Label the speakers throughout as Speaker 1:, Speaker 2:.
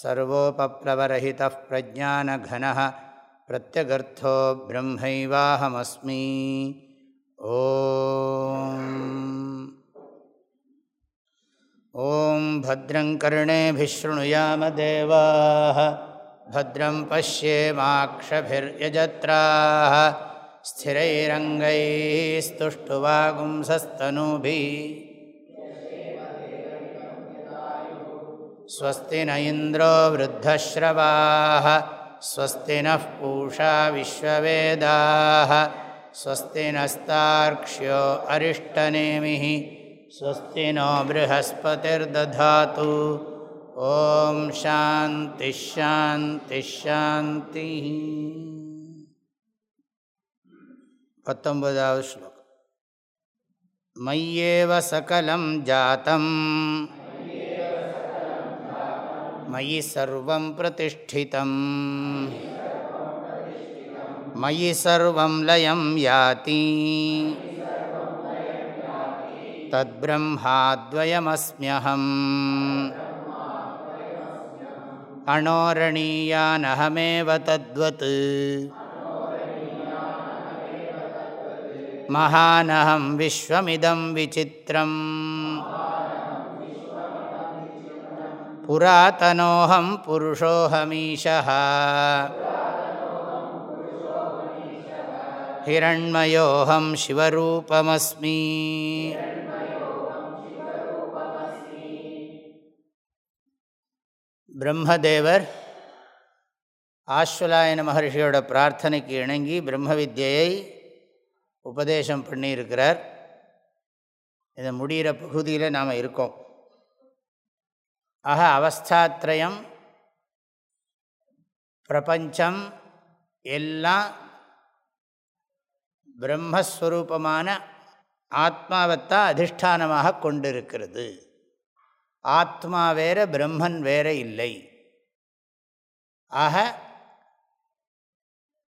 Speaker 1: सर्वोपप्लवरहितः प्रज्ञानघनः प्रत्यगर्थो ब्रह्मैवाहमस्मि ॐ भद्रं कर्णेभिः शृणुयामदेवाः भद्रं पश्येमाक्षभिर्यजत्राः स्थिरैरङ्गैस्तुष्टुवागुंसस्तनूभिः स्वस्ति न इन्द्रो वृद्धश्रवाः स्वस्ति नः पूषा विश्ववेदाः स्वस्ति नस्तार्क्ष्यो अरिष्टनेमिः स्वस्ति नो बृहस्पतिर्दधातु ॐ शान्तिश्शान्तिश्शान्तिः पत्तोबदावद् श्लोकम् मय्येव सकलं जातम् मयि सर्वं प्रतिष्ठितम् मयि सर्वं लयं याति तद्ब्रह्माद्वयमस्म्यहम् अणोरणीयानहमेव तद्वत् महानहं विश्वमिदं विचित्रम् पुरातनोऽहं पुरुषोऽहमीशः हिरण्मयोऽहं शिवरूपमस्मि பிரம்மதேவர் ஆஸ்வலாயன மகர்ஷியோட பிரார்த்தனைக்கு இணங்கி பிரம்ம வித்யை உபதேசம் பண்ணியிருக்கிறார் இதை முடிகிற பகுதியில் நாம் இருக்கோம் ஆக அவஸ்தாத்ரயம் பிரபஞ்சம் எல்லாம் பிரம்மஸ்வரூபமான ஆத்மாவைத்தான் அதிஷ்டானமாக கொண்டிருக்கிறது. ஆத்மா வேற பிரம்மன் வேற இல்லை. ஆக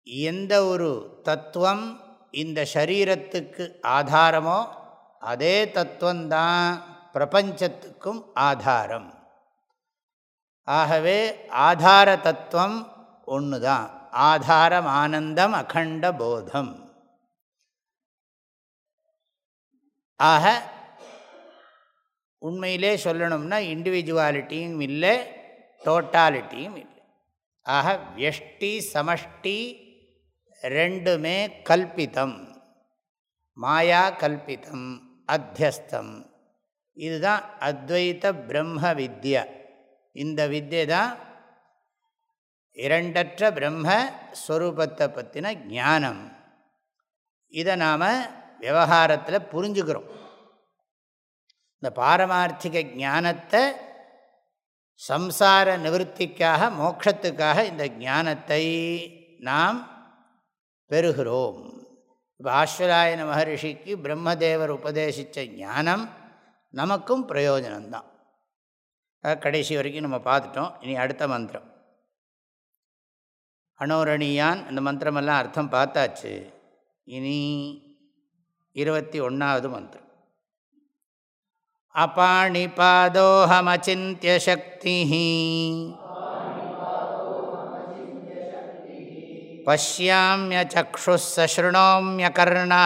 Speaker 1: எந்த ஒரு தத்துவம் இந்த சரீரத்துக்கு ஆதாரமோ அதே தத்துவந்தான் பிரபஞ்சத்துக்கும் ஆதாரம். ஆகவே ஆதார தத்துவம் ஒன்று தான் ஆதாரம் ஆனந்தம் அகண்ட போதம் ஆக உண்மையிலே சொல்லணும்னா இண்டிவிஜுவாலிட்டியும் இல்லை டோட்டாலிட்டியும் இல்லை. ஆக வியஷ்டி சமஷ்டி ரெண்டுமே கல்பித்தம் மாயா கல்பித்தம் அத்தியஸ்தம். இதுதான் அத்வைத பிரம்ம வித்யா. இந்த வித்தியை தான் இரண்டற்ற பிரம்மஸ்வரூபத்தை பற்றின ஞானம். இதை நாம் விவகாரத்தில் புரிஞ்சுக்கிறோம். இந்த பாரமார்த்திக ஞானத்தை சம்சார நிவர்த்திக்காக மோட்சத்துக்காக இந்த ஞானத்தை நாம் பெறுகிறோம். இப்போ ஆஸ்வராயன மகரிஷிக்கு பிரம்மதேவர் உபதேசித்த ஞானம் நமக்கும் பிரயோஜனம்தான். கடைசி வரைக்கும் நம்ம பார்த்துட்டோம். இனி அடுத்த மந்திரம். அனோரணியான் அந்த மந்திரமெல்லாம் அர்த்தம் பார்த்தாச்சு. இனி இருபத்தி ஒன்றாவது மந்திரம். அபாணி பாதோஹமச்சிந்திய சக்தி பசியாமிய சக்ஷுசஸ்ருணோமிய கர்ணா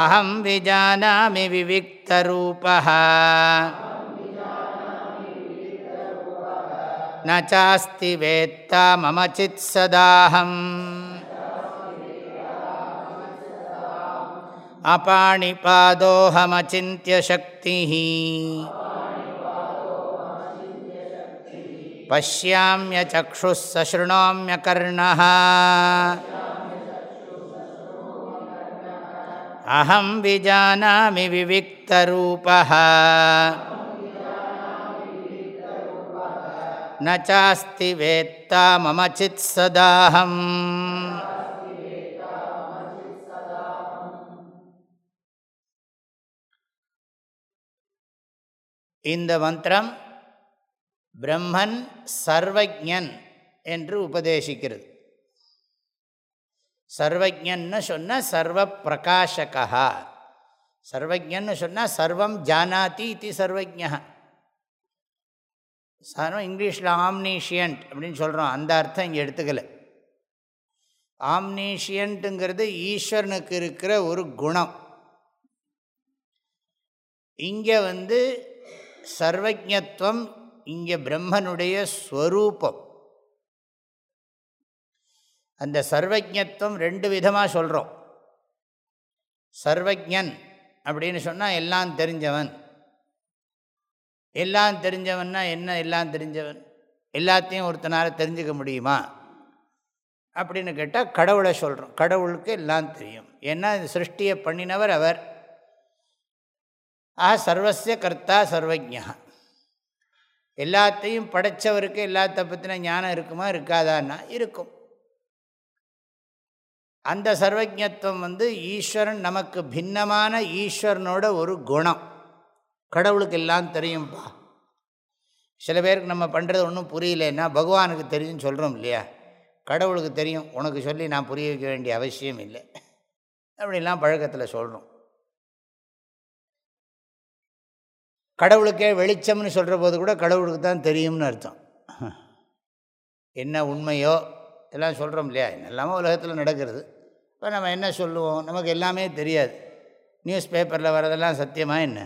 Speaker 1: अहं विजानामि विविक्तरूपः न चास्ति वेत्ता मम चित्सदाहम् अपाणिपादोऽहमचिन्त्यशक्तिः पश्याम्यचक्षुः सशृणोम्यकर्णः அஹம் விஜானாமி விவிக்தரூபா நாஸ்தி வேத்தா மம சித் சதாஹம். இந்த மந்திரம் பிரம்மன் சர்வஜன் என்று உபதேசிக்கிறது. சர்வஜன்னு சொன்ன சர்வ பிரகாஷகா சர்வஜன்னு சொன்னால் சர்வம் ஜானாதி இது சர்வஜா சர்வம் இங்கிலீஷில் ஆம்னீஷியன்ட் அப்படின்னு சொல்கிறோம் அந்த அர்த்தம் இங்கே எடுத்துக்கல. ஆம்னீஷியன்ட்டுங்கிறது ஈஸ்வரனுக்கு இருக்கிற ஒரு குணம். இங்கே வந்து சர்வஜத்துவம் இங்கே பிரம்மனுடைய ஸ்வரூபம். அந்த சர்வஜத்துவம் ரெண்டு விதமாக சொல்கிறோம் சர்வஜன் அப்படின்னு சொன்னால் எல்லாம் தெரிஞ்சவன். எல்லாம் தெரிஞ்சவன்னா என்ன எல்லாம் தெரிஞ்சவன்? எல்லாத்தையும் ஒருத்தனால் தெரிஞ்சுக்க முடியுமா? அப்படின்னு கேட்டால் கடவுளை சொல்கிறோம் கடவுளுக்கு எல்லாம் தெரியும். ஏன்னா சிருஷ்டியை பண்ணினவர் அவர். ஆ சர்வசிய கர்த்தா சர்வஜா எல்லாத்தையும் படைத்தவருக்கு எல்லாத்த பற்றின ஞானம் இருக்குமா இருக்காதான்னா இருக்கும். அந்த சர்வஜத்துவம் வந்து ஈஸ்வரன் நமக்கு பின்னமான ஈஸ்வரனோட ஒரு குணம். கடவுளுக்கு எல்லாம் தெரியும்ப்பா சில பேருக்கு நம்ம பண்ணுறது ஒன்றும் புரியலன்னா பகவானுக்கு தெரியும்னு சொல்கிறோம் இல்லையா? கடவுளுக்கு தெரியும். உனக்கு சொல்லி நான் புரிய வைக்க வேண்டிய அவசியம் இல்லை. அப்படிலாம் பழக்கத்தில் சொல்கிறோம் கடவுளுக்கே வெளிச்சம்னு சொல்கிற போது கூட கடவுளுக்கு தான் தெரியும்னு அர்த்தம். என்ன உண்மையோ எல்லாம் சொல்கிறோம் இல்லையா? என்னெல்லாமோ உலகத்தில் நடக்கிறது. இப்போ நம்ம என்ன சொல்லுவோம்? நமக்கு எல்லாமே தெரியாது. நியூஸ் பேப்பரில் வரதெல்லாம் சத்தியமாக என்ன?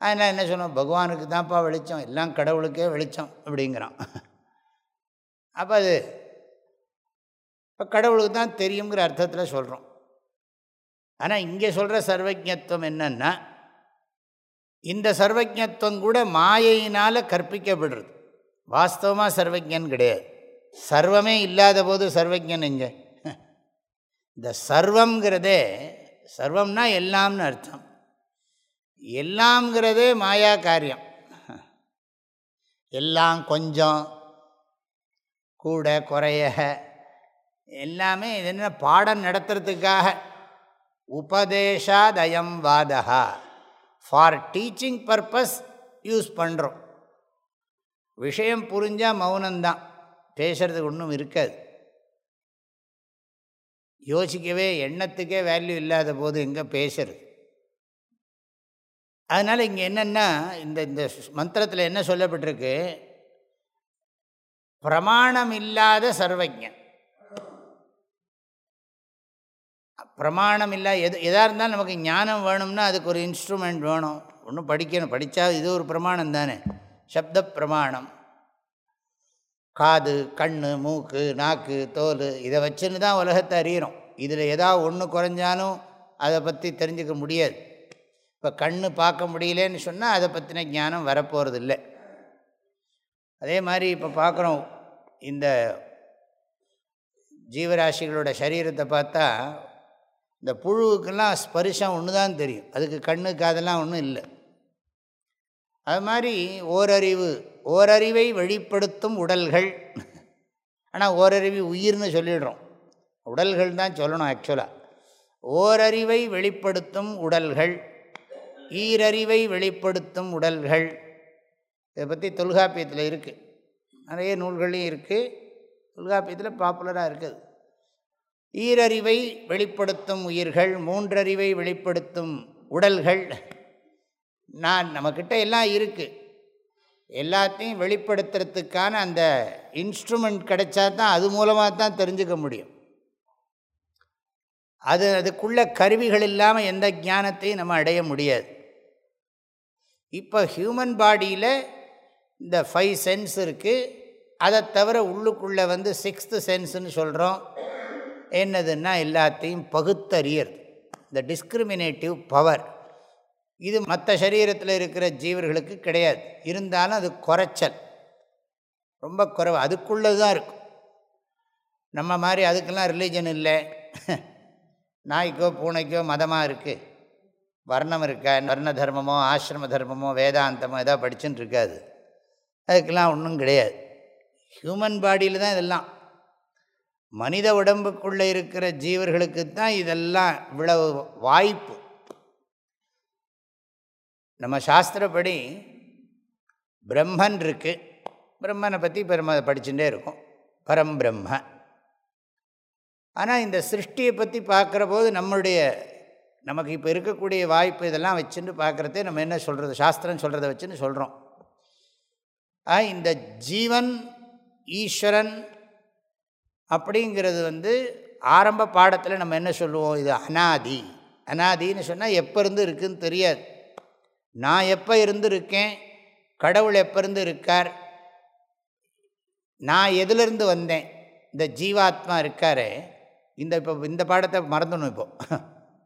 Speaker 1: அதனால் என்ன சொல்லுவோம் பகவானுக்கு தான்ப்பா வெளிச்சம். எல்லாம் கடவுளுக்கே வெளிச்சம் அப்படிங்கிறான். அப்போ அது இப்போ கடவுளுக்கு தான் தெரியுங்கிற அர்த்தத்தில் சொல்கிறோம் ஆனால் இங்கே சொல்கிற சர்வஜத்துவம் என்னன்னா இந்த சர்வஜத்துவம் கூட மாயையினால் கற்பிக்கப்படுறது. வாஸ்தவமாக சர்வஜன் கிடையாது. சர்வமே இல்லாத போது சர்வஜன் இங்கே இந்த சர்வங்கிறதே சர்வம்னா எல்லாம்னு அர்த்தம். எல்லாம்ங்கிறதே மாயா காரியம். எல்லாம் கொஞ்சம் கூட குறைய எல்லாமே இது என்ன பாடம் நடத்துறதுக்காக. உபதேஷாதயம் வாதா ஃபார் டீச்சிங் பர்பஸ் யூஸ் பண்ணுறோம் விஷயம் புரிஞ்சால் மௌனம்தான். பேசுகிறதுக்கு ஒன்றும் இருக்காது. யோசிக்கவே எண்ணத்துக்கே வேல்யூ இல்லாத போது எங்கே பேசுறது. அதனால் இங்கே என்னென்னா இந்த இந்த மந்திரத்தில் என்ன சொல்லப்பட்டிருக்கு? பிரமாணம் இல்லாத சர்வஜன் பிரமாணம் இல்லை எது எதாக இருந்தாலும் நமக்கு ஞானம் வேணும்னா அதுக்கு ஒரு இன்ஸ்ட்ருமெண்ட் வேணும். ஒன்றும் படிக்கணும். படித்தா இது ஒரு பிரமாணம் தானே. சப்த பிரமாணம். காது கண் மூக்கு நாக்கு தோல் இதை வச்சுன்னு தான் உலகத்தை அறிகிறோம் இதில் ஏதாவது ஒன்று குறைஞ்சாலும் அதை பற்றி தெரிஞ்சுக்க முடியாது. இப்போ கண் பார்க்க முடியலன்னு சொன்னால் அதை பற்றின ஞானம் வரப்போகிறது இல்லை அதே மாதிரி இப்போ பார்க்குறோம் இந்த ஜீவராசிகளோட சரீரத்தை பார்த்தா இந்த புழுவுக்கெல்லாம் ஸ்பரிசம் ஒன்று தான் தெரியும். அதுக்கு கண்ணு காதெல்லாம் ஒன்றும் இல்லை. அது மாதிரி ஓரறிவு ஓரறிவை வெளிப்படுத்தும் உடல்கள். ஆனால் ஓரறிவு உயிர்னு சொல்லிடுறோம். உடல்கள் தான் சொல்லணும் ஆக்சுவலாக ஓரறிவை வெளிப்படுத்தும் உடல்கள் ஈரறிவை வெளிப்படுத்தும் உடல்கள். இதை பற்றி தொல்காப்பியத்தில் இருக்குது நிறைய நூல்களையும் இருக்குது தொல்காப்பியத்தில் பாப்புலராக இருக்குது. ஈரறிவை வெளிப்படுத்தும் உயிர்கள் மூன்றறிவை வெளிப்படுத்தும் உடல்கள். நான் நம்மக்கிட்ட எல்லாம் இருக்குது எல்லாத்தையும் வெளிப்படுத்துறதுக்கான அந்த இன்ஸ்ட்ருமெண்ட் கிடைச்சா தான் அது மூலமாக தான் தெரிஞ்சுக்க முடியும். அது அதுக்குள்ள கருவிகள் இல்லாமல் எந்த ஞானத்தையும் நம்ம அடைய முடியாது. இப்போ ஹியூமன் பாடியில் இந்த ஃபைவ் சென்ஸ் இருக்குது அதை தவிர உள்ளுக்குள்ளே வந்து சிக்ஸ்த்து சென்ஸுன்னு சொல்கிறோம் என்னதுன்னா எல்லாத்தையும் பகுத்தறியறது. இந்த டிஸ்கிரிமினேட்டிவ் பவர் இது மற்ற சரீரத்தில் இருக்கிற ஜீவர்களுக்கு கிடையாது. இருந்தாலும் அது குறைச்சல். ரொம்ப குறைவு. அதுக்குள்ளது தான் இருக்கும். நம்ம மாதிரி அதுக்கெல்லாம் ரிலீஜன் இல்லை. நாய்க்கோ பூனைக்கோ மதமாக இருக்குது வர்ணம் இருக்கா? வர்ண தர்மமோ ஆசிரம தர்மமோ வேதாந்தமோ எதாவது படிச்சுன்னு இருக்காது. அதுக்கெல்லாம் ஒன்றும் கிடையாது. ஹியூமன் பாடியில் தான் இதெல்லாம். மனித உடம்புக்குள்ளே இருக்கிற ஜீவர்களுக்கு தான் இதெல்லாம் இவ்வளவு வாய்ப்பு. நம்ம சாஸ்திரப்படி பிரம்மன் இருக்குது பிரம்மனை பற்றி பெருமை படிச்சுட்டே இருக்கும். பரம் பிரம்ம. ஆனால் இந்த சிருஷ்டியை பற்றி பார்க்குற போது நம்மளுடைய நமக்கு இப்போ இருக்கக்கூடிய வாய்ப்பு இதெல்லாம் வச்சுன்னு பார்க்குறதே நம்ம என்ன சொல்கிறது சாஸ்திரம் சொல்கிறத வச்சுன்னு சொல்கிறோம் இந்த ஜீவன் ஈஸ்வரன் அப்படிங்கிறது வந்து ஆரம்ப பாடத்தில் நம்ம என்ன சொல்லுவோம்? இது அனாதி. அனாதின்னு சொன்னால் எப்போ இருந்து இருக்குதுன்னு தெரியாது. நான் எப்போ இருந்திருக்கேன்? கடவுள் எப்போ இருந்து இருக்கார் நான் எதிலிருந்து வந்தேன்? இந்த ஜீவாத்மா இருக்கார் இந்த இப்போ இந்த பாடத்தை மறந்துடணும் இப்போது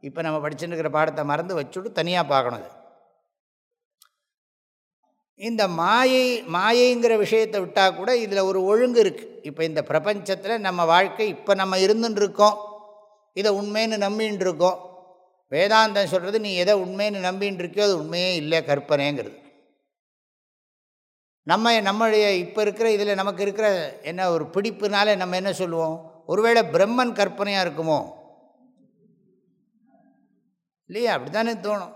Speaker 1: இப்போ நம்ம படிச்சுட்டு இருக்கிற பாடத்தை மறந்து வச்சுட்டு தனியாக பார்க்கணும் இந்த மாயை மாயைங்கிற விஷயத்தை விட்டால் கூட இதில் ஒரு ஒழுங்கு இருக்குது இப்போ இந்த பிரபஞ்சத்தில் நம்ம வாழ்க்கை இப்போ நம்ம இருந்துன்னு இருக்கோம். இதை உண்மைன்னு நம்பின்னு இருக்கோம். வேதாந்தம் சொல்கிறது நீ எதை உண்மைன்னு நம்பின்னு இருக்கியோ அது உண்மையே இல்லை கற்பனைங்கிறது. நம்ம நம்மளுடைய இப்போ இருக்கிற இதில் நமக்கு இருக்கிற என்ன ஒரு பிடிப்புனால நம்ம என்ன சொல்லுவோம்? ஒருவேளை பிரம்மன் கற்பனையாக இருக்குமோ? இல்லையா அப்படி தானே தோணும்.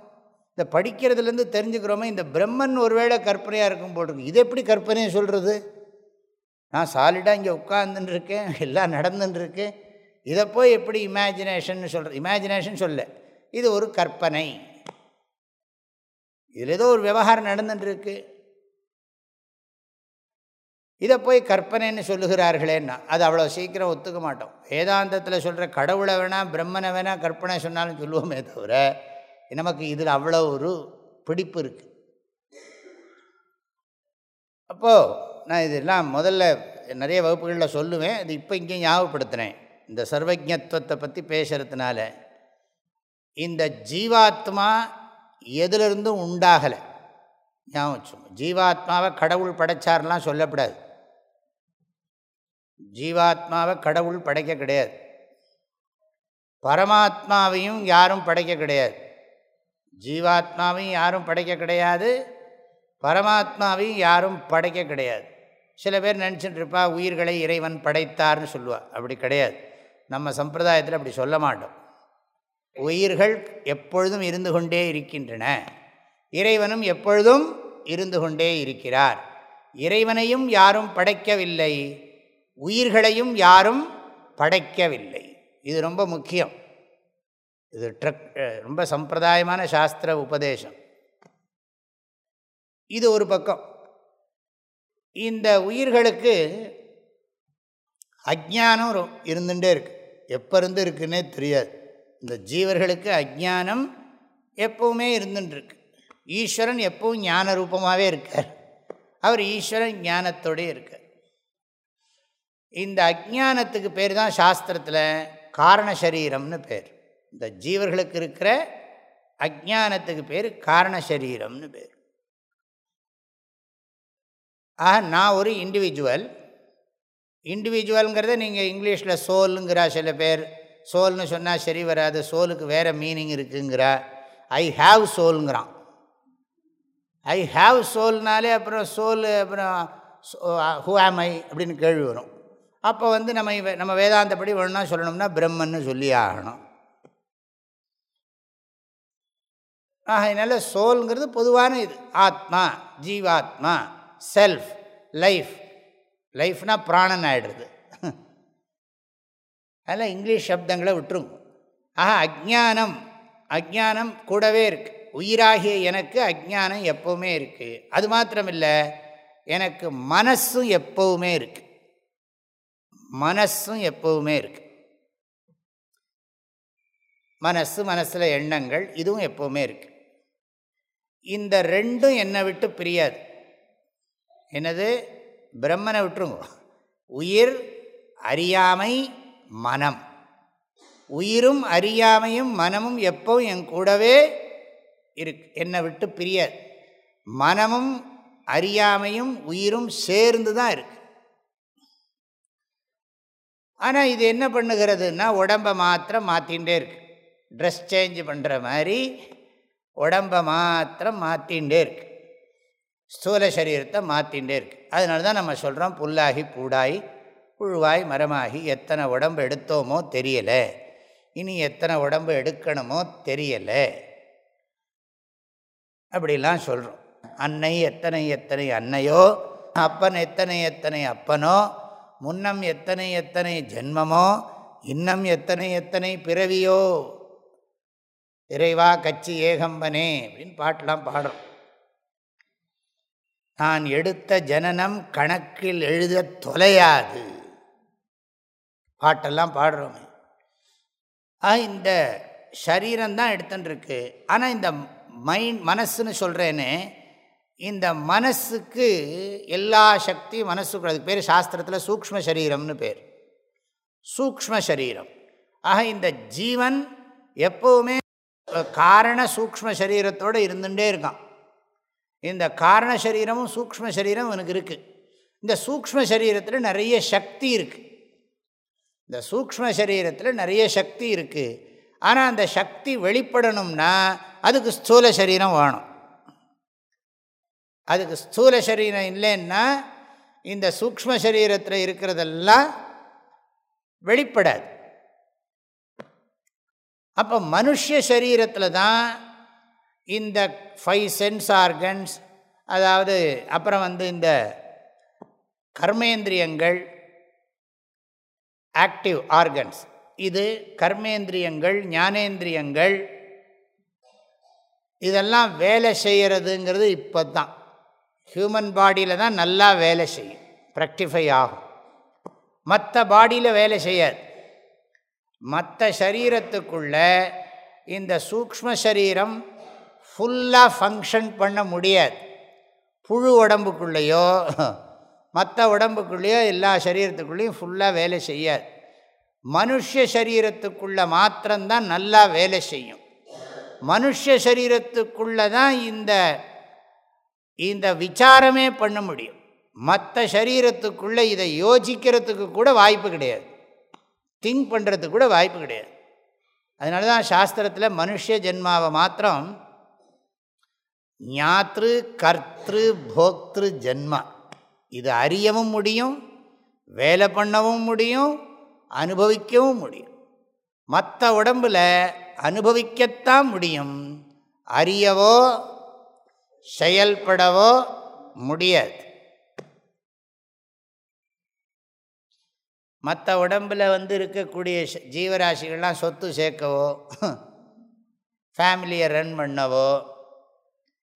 Speaker 1: இந்த படிக்கிறதுலேருந்து தெரிஞ்சுக்கிறோமே இந்த பிரம்மன் ஒருவேளை கற்பனையாக இருக்கும் போட்டிருக்கு இது எப்படி கற்பனையை சொல்கிறது நான் சாலிடாக இங்கே உட்காந்துன்னு இருக்கேன் எல்லாம் நடந்துட்டுருக்கேன் இதை போய் எப்படி இமேஜினேஷன் சொல்கிற இமேஜினேஷன் சொல்ல இது ஒரு கற்பனை. இதில் ஏதோ ஒரு விவகாரம் நடந்துட்டுருக்கு இதை போய் கற்பனைன்னு சொல்லுகிறார்களேன்னா அது அவ்வளோ சீக்கிரம் ஒத்துக்க மாட்டோம். வேதாந்தத்தில் சொல்கிற கடவுளை வேணால் பிரம்மனை வேணால் கற்பனை சொன்னாலும் சொல்லுவோமே தவிர நமக்கு இதில் அவ்வளோ ஒரு பிடிப்பு இருக்குது அப்போது நான் இதெல்லாம் முதல்ல நிறைய வகுப்புகளில் சொல்லுவேன். இது இப்போ இங்கே ஞாபகப்படுத்துகிறேன் இந்த சர்வஜத்துவத்தை பற்றி பேசுகிறதுனால இந்த ஜீவாத்மா எதிலிருந்தும் உண்டாகலை. ஞாபகம் ஜீவாத்மாவை கடவுள் படைச்சார்லாம் சொல்லப்படாது. ஜீவாத்மாவை கடவுள் படைக்க கிடையாது. பரமாத்மாவையும் யாரும் படைக்க கிடையாது. ஜீவாத்மாவையும் யாரும் படைக்க கிடையாது. பரமாத்மாவையும் யாரும் படைக்க கிடையாது. சில பேர் நினச்சிட்டு இருப்பா உயிர்களை இறைவன் படைத்தார்னு சொல்லுவாள் அப்படி கிடையாது. நம்ம சம்பிரதாயத்தில் அப்படி சொல்ல மாட்டோம். உயிர்கள் எப்பொழுதும் இருந்து கொண்டே இருக்கின்றன. இறைவனும் எப்பொழுதும் இருந்து கொண்டே இருக்கிறார். இறைவனையும் யாரும் படைக்கவில்லை. உயிர்களையும் யாரும் படைக்கவில்லை. இது ரொம்ப முக்கியம். இது ட்ரக் ரொம்ப சம்பிரதாயமான சாஸ்திர உபதேசம். இது ஒரு பக்கம். இந்த உயிர்களுக்கு அஜானம் இருந்துகிட்டே இருக்குது எப்போ இருந்து இருக்குன்னே தெரியாது. இந்த ஜீவர்களுக்கு அஜானம் எப்பவுமே இருந்துட்டுருக்கு ஈஸ்வரன் எப்பவும் ஞான ரூபமாகவே இருக்கார். அவர் ஈஸ்வரன் ஞானத்தோடே இருக்கார். இந்த அஜானத்துக்கு பேர் தான் சாஸ்திரத்தில் காரண சரீரம்னு பேர். இந்த ஜீவர்களுக்கு இருக்கிற அஜானத்துக்கு பேர் காரண சரீரம்னு பேர். ஆக நான் ஒரு இண்டிவிஜுவல் இண்டிவிஜுவலுங்கிறத நீங்கள் இங்கிலீஷில் சோலுங்கிற சில பேர் சோல்னு சொன்னால் சரி வராது சோலுக்கு வேறு மீனிங் இருக்குங்கிறா. ஐ ஹாவ் சோலுங்கிறான் ஐ ஹாவ் சோல்னாலே அப்புறம் சோல் அப்புறம் ஹூ ஆம் ஐ அப்படின்னு கேள்வி வரும். அப்போ வந்து நம்ம நம்ம வேதாந்தப்படி ஒன்றா சொல்லணும்னா பிரம்மன்னு சொல்லி ஆகணும். ஆகையினால சோல்ங்கிறது பொதுவான இது. ஆத்மா ஜீவாத்மா செல்ஃப் லைஃப் லைஃப்னால் பிராணன் ஆகிடுறது அதில் இங்கிலீஷ் சப்தங்களை விட்டுருங்க. ஆஹா அஜானம் அஜானம் கூடவே இருக்குது உயிராகிய எனக்கு அஜானம் எப்போவுமே இருக்குது அது மாத்திரமில்லை எனக்கு மனசும் எப்போவுமே இருக்குது மனசும் எப்போவுமே இருக்குது மனசு மனசில் எண்ணங்கள் இதுவும் எப்போவுமே இருக்குது இந்த ரெண்டும் என்னை விட்டு பிரியாது. என்னது? பிரம்மனை விட்டுருங்க. உயிர் அறியாமை மனம். உயிரும் அறியாமையும் மனமும் எப்பவும் என் கூடவே இருக்கு என்னை விட்டு பிரிய. மனமும் அறியாமையும் உயிரும் சேர்ந்து தான் இருக்கு. ஆனால் இது என்ன பண்ணுகிறதுன்னா உடம்பை மாத்திரம் மாற்றிகிட்டே இருக்கு. ட்ரெஸ் சேஞ்ச் பண்ணுற மாதிரி உடம்பை மாத்திரம் மாற்றிகிட்டே இருக்கு. ஸ்தூல சரீரத்தை மாற்றிகிட்டே இருக்கு. அதனால தான் நம்ம சொல்கிறோம் புல்லாகி பூடாயி புழுவாய் மரமாகி எத்தனை உடம்பு எடுத்தோமோ தெரியலை. இனி எத்தனை உடம்பு எடுக்கணுமோ தெரியலை. அப்படிலாம் சொல்கிறோம் அன்னை எத்தனை எத்தனை அன்னையோ அப்பன் எத்தனை எத்தனை அப்பனோ முன்னம் எத்தனை எத்தனை ஜென்மமோ இன்னம் எத்தனை எத்தனை பிறவியோ. இறைவா கச்சி ஏகம்பனே அப்படின்னு பாட்டெலாம் பாடுறோம். நான் எடுத்த ஜனனம் கணக்கில் எழுத தொலையாது. பாட்டெல்லாம் பாடுறோமே. இந்த சரீரம்தான் எடுத்துட்டுருக்கு. ஆனால் இந்த மைண்ட் மனசுன்னு சொல்கிறேன்னு இந்த மனசுக்கு எல்லா சக்தியும் மனசுக்கு அதுக்கு பேர் சாஸ்திரத்தில் சூக்ம சரீரம்னு பேர். சூக்ம சரீரம். ஆக இந்த ஜீவன் எப்போவுமே காரண சூக்ம சரீரத்தோடு இருந்துகிட்டே இருக்கான். இந்த காரண சரீரமும் சூக்ம சரீரம் இவனுக்கு இருக்குது இந்த சூக்ம சரீரத்தில் நிறைய சக்தி இருக்குது இந்த சூக்ம சரீரத்தில் நிறைய சக்தி இருக்குது ஆனால் அந்த சக்தி வெளிப்படணும்னா அதுக்கு ஸ்தூல சரீரம் வேணும். அதுக்கு ஸ்தூல சரீரம் இல்லைன்னா இந்த சூக்ம சரீரத்தில் இருக்கிறதெல்லாம் வெளிப்படாது. அப்போ மனுஷ சரீரத்தில் தான் இந்த ஃபைவ் சென்ஸ் ஆர்கன்ஸ் அதாவது அப்புறம் வந்து இந்த கர்மேந்திரியங்கள் ஆக்டிவ் ஆர்கன்ஸ் இது கர்மேந்திரியங்கள் ஞானேந்திரியங்கள். இதெல்லாம் வேலை செய்கிறதுங்கிறது இப்போ தான் ஹியூமன் பாடியில் தான் நல்லா வேலை செய்யும். ப்ராக்டிஃபை ஆகும். மற்ற பாடியில் வேலை செய்யாது. மற்ற சரீரத்துக்குள்ள இந்த சூக்ம சரீரம் ஃபுல்லாக ஃபங்க்ஷன் பண்ண முடியாது. புழு உடம்புக்குள்ளேயோ மற்ற உடம்புக்குள்ளேயோ எல்லா சரீரத்துக்குள்ளேயும் ஃபுல்லாக வேலை செய்யாது. மனுஷ சரீரத்துக்குள்ளே மாத்திரம்தான் நல்லா வேலை செய்யும். மனுஷ சரீரத்துக்குள்ளே தான் இந்த இந்த விசாரமே பண்ண முடியும். மற்ற சரீரத்துக்குள்ளே இதை யோசிக்கிறதுக்கு கூட வாய்ப்பு கிடையாது. திங்க் பண்ணுறதுக்கு கூட வாய்ப்பு கிடையாது. அதனால தான் சாஸ்திரத்தில் மனுஷ ஜென்மாவை மாத்திரம் ஞாத்ரு கர்த்திரு போக்திரு ஜென்மா இது அறியவும் முடியும் வேலை பண்ணவும் முடியும் அனுபவிக்கவும் முடியும். மற்ற உடம்பில் அனுபவிக்கத்தான் முடியும். அறியவோ செயல்படவோ முடியாது. மற்ற உடம்பில் வந்து இருக்கக்கூடிய ஜீவராசிகள்லாம் சொத்து சேர்க்கவோ ஃபேமிலியை ரன் பண்ணவோ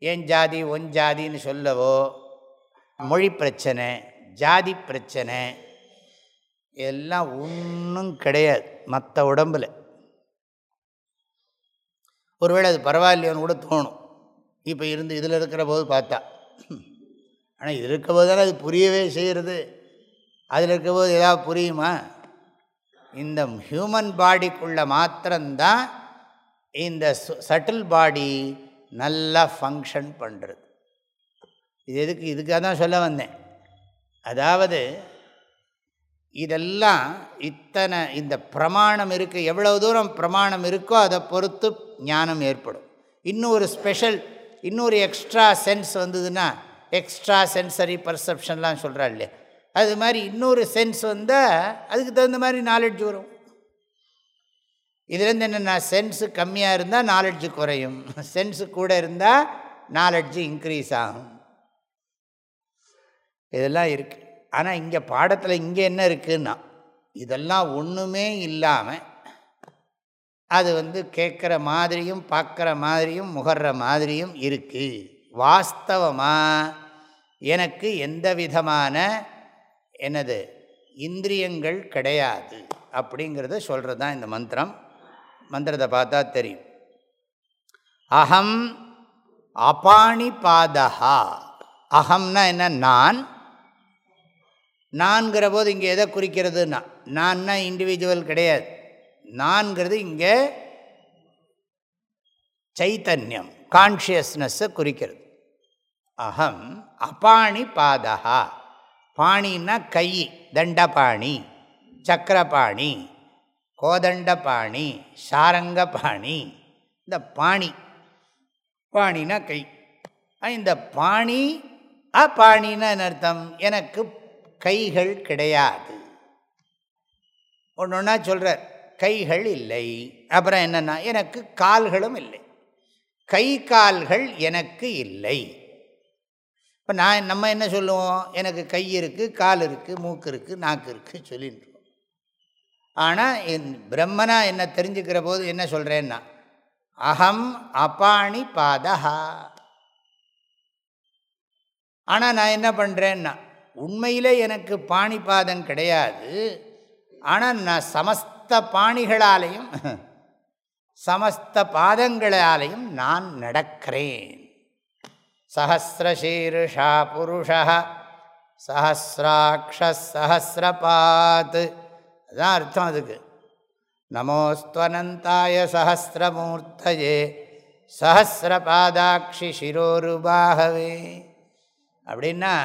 Speaker 1: என் ஜாதி ஒன் ஜாதின்னு சொல்லவோ மொழி பிரச்சனை ஜாதி பிரச்சனை எல்லாம் ஒன்றும் கிடையாது மற்ற உடம்பில். ஒருவேளை அது பரவாயில்லையோன்னு கூட தோணும். இப்போ இருந்து இதில் இருக்கிற போது பார்த்தா. ஆனால் இது இருக்க போது தானே அது புரியவே செய்கிறது அதில் இருக்க போது ஏதாவது புரியுமா? இந்த ஹியூமன் பாடிக்குள்ளே மாத்திரம்தான் இந்த சட்டில் பாடி நல்லா ஃபங்க்ஷன் பண்ணுறது இது எதுக்கு இதுக்காக தான் சொல்ல வந்தேன். அதாவது இதெல்லாம் இத்தனை இந்த பிரமாணம் இருக்குது எவ்வளவு தூரம் பிரமாணம் இருக்கோ அதை பொறுத்து ஞானம் ஏற்படும். இன்னும் ஒரு ஸ்பெஷல் இன்னொரு எக்ஸ்ட்ரா சென்ஸ் வந்ததுன்னா எக்ஸ்ட்ரா சென்சரி பர்செப்ஷன்லாம் சொல்கிறா இல்லையா? அது மாதிரி இன்னொரு சென்ஸ் வந்தால் அதுக்கு தகுந்த மாதிரி நாலெட்ஜ் வரும். இதுலேருந்து என்னென்னா சென்ஸு கம்மியாக இருந்தால் நாலெட்ஜு குறையும். சென்ஸு கூட இருந்தால் நாலெட்ஜு இன்க்ரீஸ் ஆகும். இதெல்லாம் இருக்குது ஆனால் இங்கே பாடத்தில் இங்கே என்ன இருக்குன்னா இதெல்லாம் ஒன்றுமே இல்லாமல் அது வந்து கேட்குற மாதிரியும் பார்க்குற மாதிரியும் முகர்ற மாதிரியும் இருக்குது வாஸ்தவமாக எனக்கு எந்த விதமான என்னது இந்திரியங்கள் கிடையாது அப்படிங்கிறத சொல்கிறது தான் இந்த மந்திரம். மந்திரத்தை பார்த்தா தெரியும். அகம் அபாணி பாதகா அகம்னா என்ன? நான். நான்கிற போது இங்கே எதை குறிக்கிறதுனா நான்னா இண்டிவிஜுவல் கிடையாது. நான்கிறது இங்கே சைத்தன்யம் கான்ஷியஸ்னஸ்ஸை குறிக்கிறது. அகம் அபாணி பாதகா பாணின்னா கை தண்டபாணி சக்கரபாணி கோதண்டபாணி சாரங்கபாணி இந்த பாணி. பாணினா கை. இந்த பாணி அபாணின்னு அர்த்தம்? எனக்கு கைகள் கிடையாது. ஒன்று ஒன்றா சொல்கிறார் கைகள் இல்லை. அப்புறம் என்னென்னா எனக்கு கால்களும் இல்லை. கை கால்கள் எனக்கு இல்லை. இப்போ நான் நம்ம என்ன சொல்லுவோம்? எனக்கு கை இருக்குது கால் இருக்குது மூக்கு இருக்குது நாக்கு இருக்குது சொல்லிட்டுருவோம் ஆனால் என் பிரம்மனா என்ன தெரிஞ்சுக்கிற போது என்ன சொல்கிறேன்னா அகம் அபாணி பாதஹா. ஆனால் நான் என்ன பண்ணுறேன்னா உண்மையிலே எனக்கு பாணிபாதம் கிடையாது. ஆனால் நான் சமஸ்த பாணிகளாலையும் சமஸ்த பாதங்களாலையும் நான் நடக்கிறேன். சஹசிரசீருஷா புருஷ சஹசிராட்சசஹசிரபாத் அதுதான் அர்த்தம் அதுக்கு. நமோஸ்துவனந்தாய சஹசிரமூர்த்தஜே சஹசிரபாதாட்சி சிரோருபாகவே. அப்படின்னா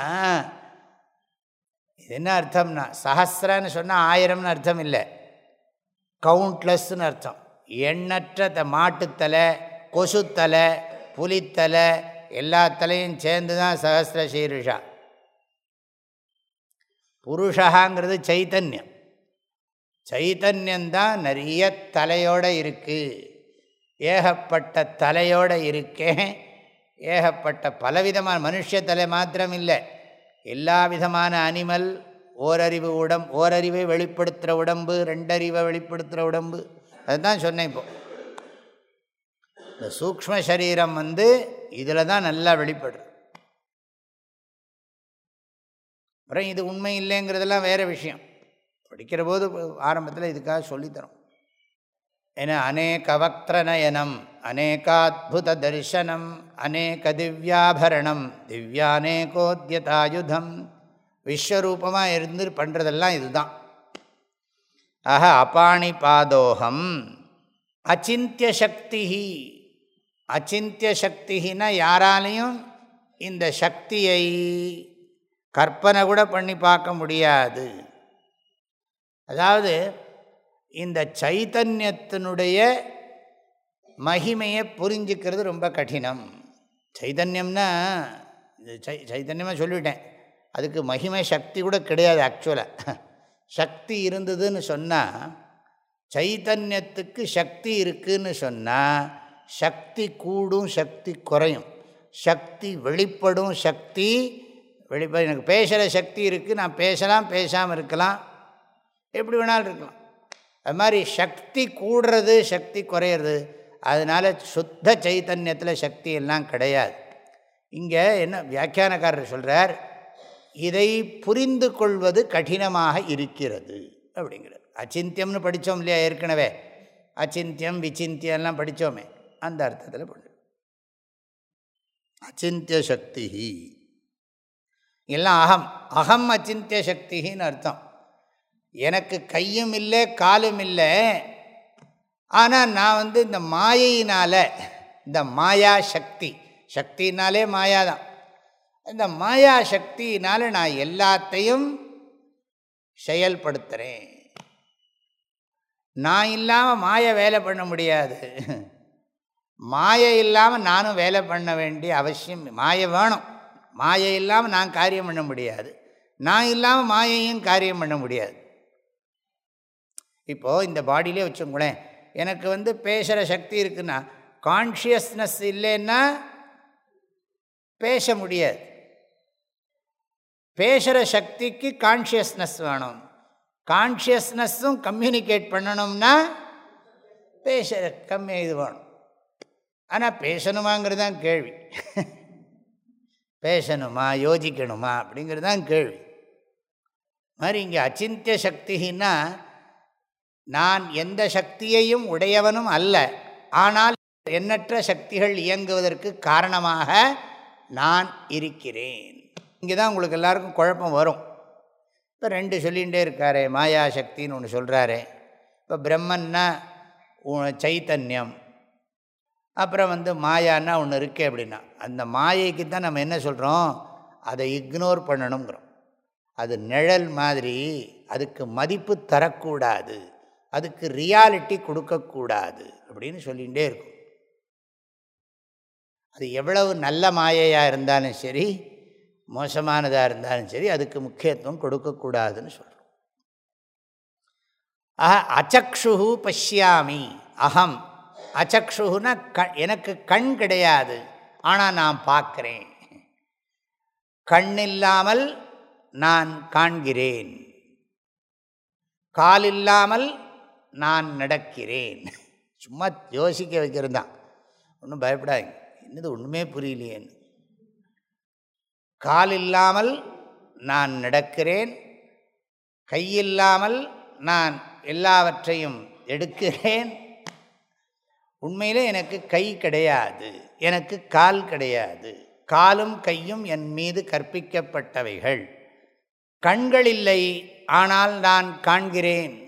Speaker 1: என்ன அர்த்தம்னா சஹசிரன்னு சொன்னால் ஆயிரம்னு அர்த்தம் இல்லை. கவுண்ட்லெஸ்ன்னு அர்த்தம். எண்ணற்ற த மாட்டுத்தலை கொசுத்தலை புலித்தலை எல்லா தலையும் சேர்ந்து தான் சஹசிர சீருஷா. புருஷகாங்கிறது சைத்தன்யம். சைத்தன்யந்தான் நிறைய தலையோடு இருக்குது ஏகப்பட்ட தலையோடு இருக்கேன். ஏகப்பட்ட பலவிதமான மனுஷ தலை மாத்திரம் இல்லை. எல்லா விதமான அனிமல் ஓரறிவு உடம் ஓரறிவை வெளிப்படுத்துகிற உடம்பு ரெண்டறிவை வெளிப்படுத்துகிற உடம்பு அதுதான் சொன்னேன் இப்போ. இந்த சூக்ம சரீரம் வந்து இதில் தான் நல்லா வெளிப்படுது. அப்புறம் இது உண்மை இல்லைங்கிறதெல்லாம் வேறு விஷயம். படிக்கிற போது ஆரம்பத்தில் இதுக்காக சொல்லித்தரோம். என அநேகவக்திரநயனம் அநேகாத்புத தரிசனம் அநேக திவ்யாபரணம் திவ்யானேகோத்தியதாயுதம் விஸ்வரூபமாக இருந்து பண்ணுறதெல்லாம் இதுதான். ஆஹ அபாணி பாதோகம் அச்சிந்திய சக்தி அச்சிந்திய சக்தினா யாராலையும் இந்த சக்தியை கற்பனை கூட பண்ணி பார்க்க முடியாது. அதாவது இந்த சைத்தன்யத்தினுடைய மகிமையை புரிஞ்சுக்கிறது ரொம்ப கடினம். சைதன்யம்னா இது சை சைத்தன்யமாக சொல்லிவிட்டேன் அதுக்கு மகிமை சக்தி கூட கிடையாது ஆக்சுவலாக சக்தி இருந்ததுன்னு சொன்னால் சைத்தன்யத்துக்கு சக்தி இருக்குதுன்னு சொன்னால் சக்தி கூடும் சக்தி குறையும். சக்தி வெளிப்படும் சக்தி வெளிப்பட எனக்கு பேசுகிற சக்தி இருக்குது நான் பேசலாம் பேசாமல் இருக்கலாம். எப்படி வேணாலும் இருக்கலாம். அது மாதிரி சக்தி கூடுறது சக்தி குறையிறது அதனால் சுத்த சைத்தன்யத்தில் சக்தி எல்லாம் கிடையாது. இங்கே என்ன வியாக்கியானக்காரர் சொல்கிறார் இதை புரிந்து கொள்வது கடினமாக இருக்கிறது அப்படிங்கிறது அச்சிந்தியம்னு படித்தோம் இல்லையா ஏற்கனவே? அச்சிந்தியம் விச்சிந்தியம்லாம் படித்தோமே அந்த அர்த்தத்தில் பண்ணு அச்சிந்திய சக்தி எல்லாம் அகம் அகம் அச்சிந்திய சக்தின்னு அர்த்தம். எனக்கு கையும் இல்லை காலும் இல்லை. ஆனால் நான் வந்து இந்த மாயையினால் இந்த மாயா சக்தி சக்தினாலே மாயா தான். இந்த மாயா சக்தியினால் நான் எல்லாத்தையும் செயல்படுத்துகிறேன் நான் இல்லாமல் மாயை வேலை பண்ண முடியாது. மாயை இல்லாமல் நானும் வேலை பண்ண வேண்டிய அவசியம் மாயை வேணும். மாயை இல்லாமல் நான் காரியம் பண்ண முடியாது. நான் இல்லாமல் மாயையும் காரியம் பண்ண முடியாது. இப்போது இந்த பாடியிலே வச்சுங்களேன் எனக்கு வந்து பேசுகிற சக்தி இருக்குன்னா கான்ஷியஸ்னஸ் இல்லைன்னா பேச முடியாது. பேசுகிற சக்திக்கு கான்ஷியஸ்னஸ் வேணும். கான்ஷியஸ்னஸும் கம்யூனிகேட் பண்ணணும்னா பேசுகிற கம்மி இது வேணும். ஆனால் பேசணுமாங்கிறது தான் கேள்வி. பேசணுமா யோசிக்கணுமா அப்படிங்கிறது தான் கேள்வி. மாதிரி இங்கே அச்சிந்திய சக்தின்னா நான் எந்த சக்தியையும் உடையவனும் அல்ல. ஆனால் எண்ணற்ற சக்திகள் இயங்குவதற்கு காரணமாக நான் இருக்கிறேன். இங்கே தான் உங்களுக்கு எல்லாருக்கும் குழப்பம் வரும். இப்போ ரெண்டு சொல்லிகிட்டே இருக்காரே மாயாசக்தின்னு ஒன்று சொல்கிறாரே இப்போ பிரம்மன்னா சைத்தன்யம். அப்புறம் வந்து மாயான்னா ஒன்று இருக்கே அப்படின்னா. அந்த மாயைக்கு தான் நம்ம என்ன சொல்கிறோம் அதை இக்னோர் பண்ணணுங்கிறோம் அது நிழல் மாதிரி அதுக்கு மதிப்பு தரக்கூடாது. அதுக்கு ரியாலிட்டி கொடுக்கக்கூடாது அப்படின்னு சொல்லிகிட்டே இருக்கும். அது எவ்வளவு நல்ல மாயையாக இருந்தாலும் சரி மோசமானதாக இருந்தாலும் சரி அதுக்கு முக்கியத்துவம் கொடுக்கக்கூடாதுன்னு சொல்கிறோம் ஆஹ அச்சக்ஷு பஷ்யாமி அகம் அச்சக்ஷுன்னா க எனக்கு கண் கிடையாது ஆனால் நான் பார்க்குறேன். கண் இல்லாமல் நான் காண்கிறேன். கால் இல்லாமல் நான் நடக்கிறேன். சும்மா யோசிக்க வைக்கிறது தான் ஒன்றும் பயப்படாதீங்க. என்னது ஒன்றுமே புரியலையேன்னு கால் இல்லாமல் நான் நடக்கிறேன். கையில்லாமல் நான் எல்லாவற்றையும் எடுக்கிறேன். உண்மையில் எனக்கு கை கிடையாது. எனக்கு கால் கிடையாது. காலும் கையும் என் மீது கற்பிக்கப்பட்டவைகள். கண்கள் இல்லை ஆனால் நான் காண்கிறேன்.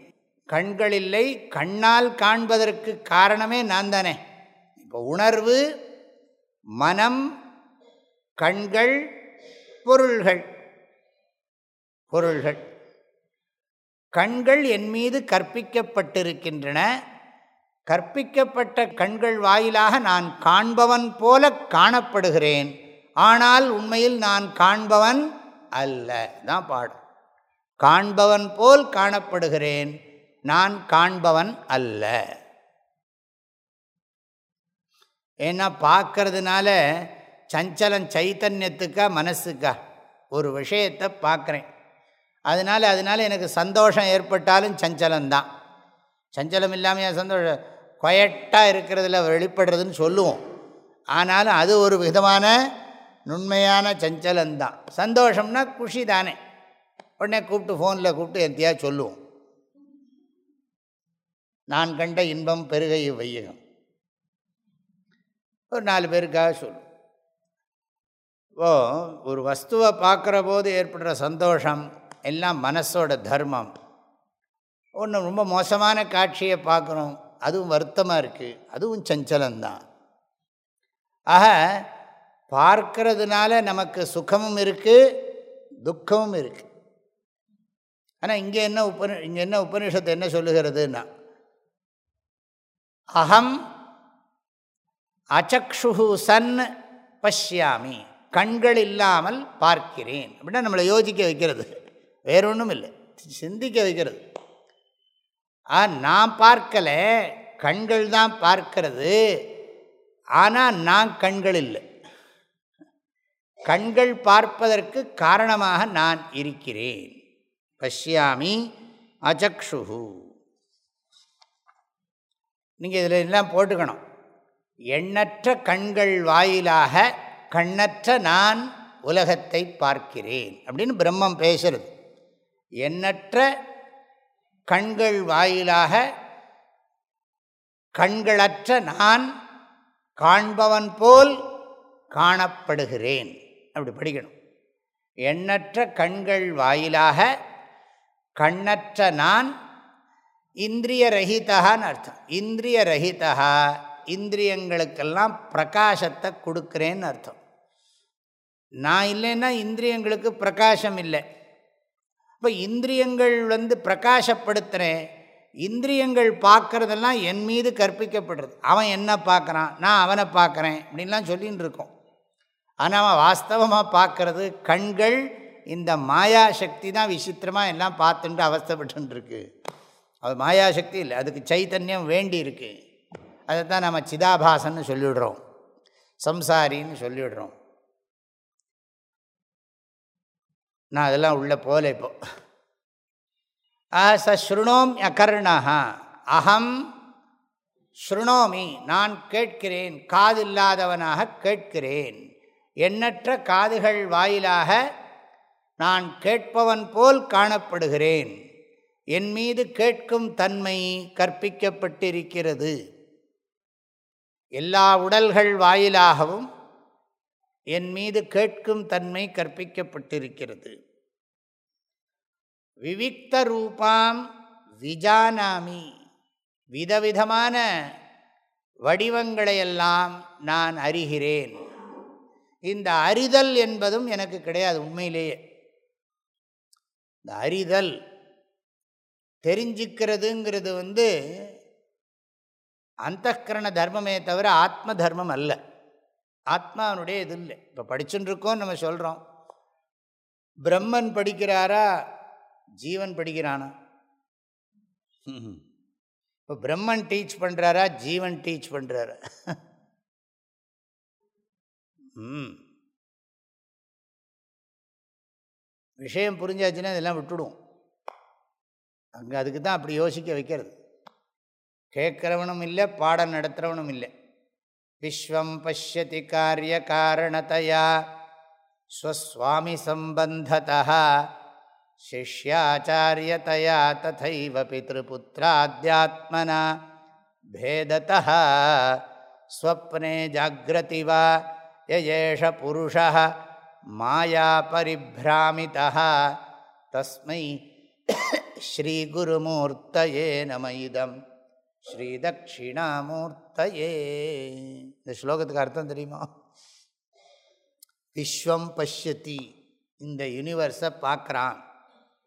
Speaker 1: கண்கள் இல்லை கண்ணால் காண்பதற்கு காரணமே நான் தானே. இப்போ உணர்வு மனம் கண்கள் பொருள்கள். பொருள்கள். கண்கள் என் மீது கற்பிக்கப்பட்டிருக்கின்றன. கற்பிக்கப்பட்ட கண்கள் வாயிலாக நான் காண்பவன் போல காணப்படுகிறேன். ஆனால் உண்மையில் நான் காண்பவன் அல்ல. தான் பாடம். காண்பவன் போல் காணப்படுகிறேன். நான் காண்பவன் அல்ல. ஏன்னா பார்க்கறதுனால சஞ்சலம் சைத்தன்யத்துக்கா மனசுக்கா? ஒரு விஷயத்தை பார்க்குறேன். அதனால் அதனால் எனக்கு சந்தோஷம் ஏற்பட்டாலும் சஞ்சலம்தான். சஞ்சலம் இல்லாமல் சந்தோஷம் கொயட்டாக இருக்கிறதுல வெளிப்படுறதுன்னு சொல்லுவோம். ஆனாலும் அது ஒரு விதமான நுண்மையான சஞ்சலந்தான் சந்தோஷம்னா குஷி தானே. உடனே கூப்பிட்டு ஃபோனில் கூப்பிட்டு எந்தியா சொல்லுவோம். நான் கண்ட இன்பம் பெருகை வையகம். ஒரு நாலு பேருக்காக சொல்லுவோம் ஓ ஒரு வஸ்துவை பார்க்குற போது ஏற்படுற சந்தோஷம் எல்லாம் மனசோட தர்மம். ஒன்று ரொம்ப மோசமான காட்சியை பார்க்குறோம் அதுவும் வருத்தமாக இருக்குது அதுவும் சஞ்சலந்தான் ஆக பார்க்கறதுனால நமக்கு சுகமும் இருக்குது துக்கமும் இருக்குது ஆனால் இங்கே என்ன உபனி இங்கே என்ன உபனிஷத்து என்ன சொல்லுகிறதுன்னா அகம் அச்சக்ஷு சன் பஷ்யாமி. கண்கள் இல்லாமல் பார்க்கிறேன். அப்படின்னா நம்மளை யோசிக்க வைக்கிறது. வேற ஒன்றும் இல்லை சிந்திக்க வைக்கிறது. ஆ நான் பார்க்கலை. கண்கள் தான் பார்க்கிறது. ஆனால் நான் கண்கள் இல்லை. கண்கள் பார்ப்பதற்கு காரணமாக நான் இருக்கிறேன். பஷ்யாமி அச்சக்ஷு நீங்கள் இதில் எல்லாம் போட்டுக்கணும். எண்ணற்ற கண்கள் வாயிலாக கண்ணற்ற நான் உலகத்தை பார்க்கிறேன் அப்படின்னு பிரம்மம் பேசுறது. எண்ணற்ற கண்கள் வாயிலாக கண்களற்ற நான் காண்பவன் போல் காணப்படுகிறேன். அப்படி படிக்கணும். எண்ணற்ற கண்கள் வாயிலாக கண்ணற்ற நான் இந்திரிய ரஹிதான்னு அர்த்தம். இந்திரிய ரஹிதா இந்திரியங்களுக்கெல்லாம் பிரகாசத்தை கொடுக்குறேன்னு அர்த்தம். நான் இல்லைன்னா இந்திரியங்களுக்கு பிரகாசம் இல்லை. இப்போ இந்திரியங்கள் வந்து பிரகாசப்படுத்துகிறேன் இந்திரியங்கள் பார்க்குறதெல்லாம் என் மீது கற்பிக்கப்படுறது. அவன் என்ன பார்க்குறான்? நான் அவனை பார்க்குறேன் அப்படின்லாம் சொல்லின்னு இருக்கோம். ஆனால் அவன் வாஸ்தவமாக பார்க்குறது கண்கள் இந்த மாயா சக்தி தான் விசித்திரமாக எல்லாம் பார்த்துட்டு அவஸ்தப்பட்டுருக்கு அது மாயாசக்தி இல்லை. அதுக்கு சைத்தன்யம் வேண்டி இருக்கு அதை தான் நம்ம சிதாபாசன்னு சொல்லிவிடுறோம். சம்சாரின்னு சொல்லிவிடுறோம். நான் அதெல்லாம் உள்ளே போகல இப்போ. ஆ ச ஸ்ருணோம் அகர்ணா அகம் ஸ்ருணோமி. நான் கேட்கிறேன். காதில்லாதவனாக கேட்கிறேன். எண்ணற்ற காதுகள் வாயிலாக நான் கேட்பவன் போல் காணப்படுகிறேன். என் மீது கேட்கும் தன்மை கற்பிக்கப்பட்டிருக்கிறது. எல்லா உடல்கள் வாயிலாகவும் என் மீது கேட்கும் தன்மை கற்பிக்கப்பட்டிருக்கிறது. விவிக்த ரூபாம் விஜானாமி. விதவிதமான வடிவங்களையெல்லாம் நான் அறிகிறேன். இந்த அறிதல் என்பதும் எனக்கு கிடையாது உண்மையிலேயே. இந்த அறிதல் தெரிஞ்சுக்கிறதுங்கிறது வந்து அந்தகரண தர்மமே தவிர ஆத்ம தர்மம் அல்ல. ஆத்மாவனுடைய இது இல்லை. இப்போ படிச்சுட்டுருக்கோம் நம்ம சொல்கிறோம் பிரம்மன் படிக்கிறாரா? ஜீவன் படிக்கிறானா? இப்போ பிரம்மன் டீச் பண்ணுறாரா ஜீவன் டீச் பண்ணுறாரா ம். விஷயம் புரிஞ்சாச்சுன்னா இதெல்லாம் விட்டுடுவோம். அங்கே அதுக்கு தான் அப்படி யோசிக்க வைக்கிறது கேட்குறவனும் இல்லை பாடம் நடத்துகிறவனும் இல்லை விஸ்வம் பசியதி காரிய காரணத்தையா ஸ்வஸ்வாமி சம்பந்ததா शिष्याचार्यतया तथैव पितृपुत्राद्यात्मना भेदतः स्वप्ने जाग्रति वा ययेष पुरुषः मायापरिभ्रामितः तस्मै ஸ்ரீகுருமூர்த்தயே நம இதம். ஸ்ரீதக்ஷிணாமூர்த்தயே. இந்த ஸ்லோகத்துக்கு அர்த்தம் தெரியுமா? விஸ்வம் பஷ்யதி. இந்த யூனிவர்ஸை பார்க்குறான்.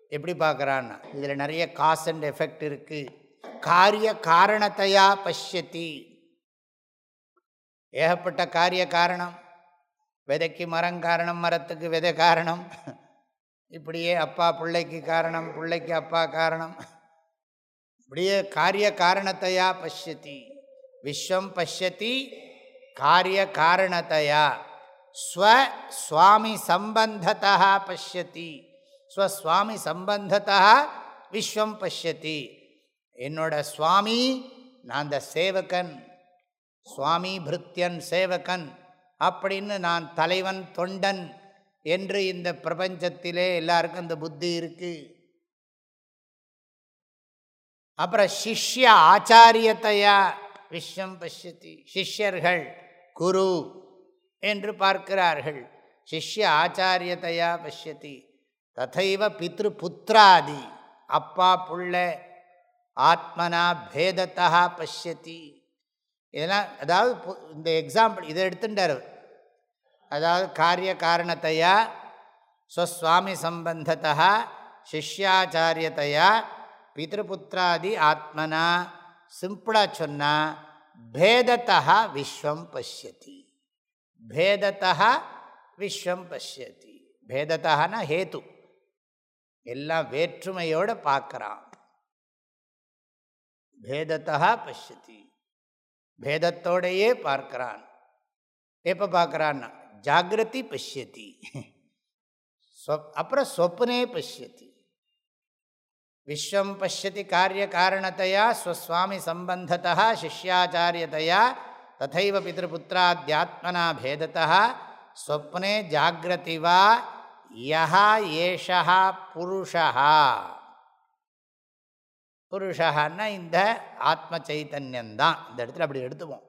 Speaker 1: எப்படி பார்க்குறான்னா இதில் நிறைய காஸ் அண்ட் எஃபெக்ட் இருக்குது காரிய காரணத்தையா பஷ்யத்தி ஏகப்பட்ட காரிய காரணம். விதைக்கு மரம் காரணம் மரத்துக்கு விதை காரணம். இப்படியே அப்பா பிள்ளைக்கு காரணம் பிள்ளைக்கு அப்பா காரணம். இப்படியே காரிய காரணத்தையா பசியத்தி விஸ்வம் பசியத்தி காரிய காரணத்தையா. ஸ்வ சுவாமி சம்பந்தத்தா பசியத்தி ஸ்வஸ்வாமி சம்பந்தத்தா விஸ்வம் பசியத்தி என்னோட சுவாமி நான் அந்த சேவகன். சுவாமி பிருத்தியன் சேவகன். அப்படின்னு நான் தலைவன் தொண்டன். என்று இந்த பிரபஞ்சத்திலே எல்லாருக்கும் இந்த புத்தி இருக்கு. அப்புறம் சிஷ்ய ஆச்சாரியத்தையா விஸ்வம் பஷ்யதி சிஷ்யர்கள் குரு என்று பார்க்கிறார்கள். சிஷ்ய ஆச்சாரியத்தையா பஷ்யதி ததைவ பித்ரு புத்திராதி அப்பா புள்ள ஆத்மனா பேதத்தா பஷ்யதி இதெல்லாம் அதாவது இந்த எக்ஸாம்பிள் இதை எடுத்துட்டார். அதாவது காரிய காரணத்தையா ஸ்வஸ்வாமி சம்பந்தத்தா சிஷ்யாச்சாரியத்தையா பித்ருபுத்திராதி ஆத்மனா சிம்பிளாக சொன்னால் பேதத்தா விஸ்வம் பசியதி பேதத்தா விஸ்வம் பசியதி பேதத்தான ஹேத்து எல்லாம் வேற்றுமையோடு பார்க்குறான் பேதத்தா பசியதி பேதத்தோடையே பார்க்கிறான் எப்போ பார்க்குறான்னா ஜாகிரதி பசியத்தி அப்புறம் சொப்னே பசியத்தி விஸ்வம் பசியதி காரிய காரணத்தையா ஸ்வஸ்வாமி சம்பந்தத்தா சிஷ்யாச்சாரியத்தையா ததைவ பிதபுத்திராத்மனா பேதத்தா ஸ்வப்னே ஜாகிரதி வா யஹா ஏஷா புருஷா புருஷகான்னா இந்த ஆத்ம சைத்தன்யந்தான் இந்த இடத்துல அப்படி எடுத்துவோம்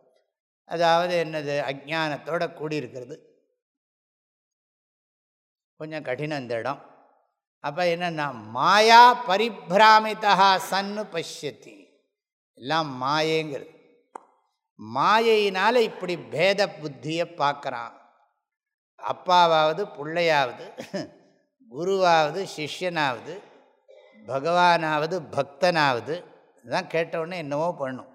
Speaker 1: அதாவது என்னது? அஜானத்தோட கூடியிருக்கிறது. கொஞ்சம் கடினம் இந்த இடம். அப்போ என்னென்னா மாயா பரிபிராமிதா சன்னு பசியத்தி எல்லாம் மாயேங்கிறது. மாயையினால் இப்படி பேத புத்தியை பார்க்குறான் அப்பாவாவது பிள்ளையாவது குருவாவது சிஷ்யனாவது பகவானாவது பக்தனாவது இதுதான் கேட்டவுடனே என்னவோ பண்ணும்.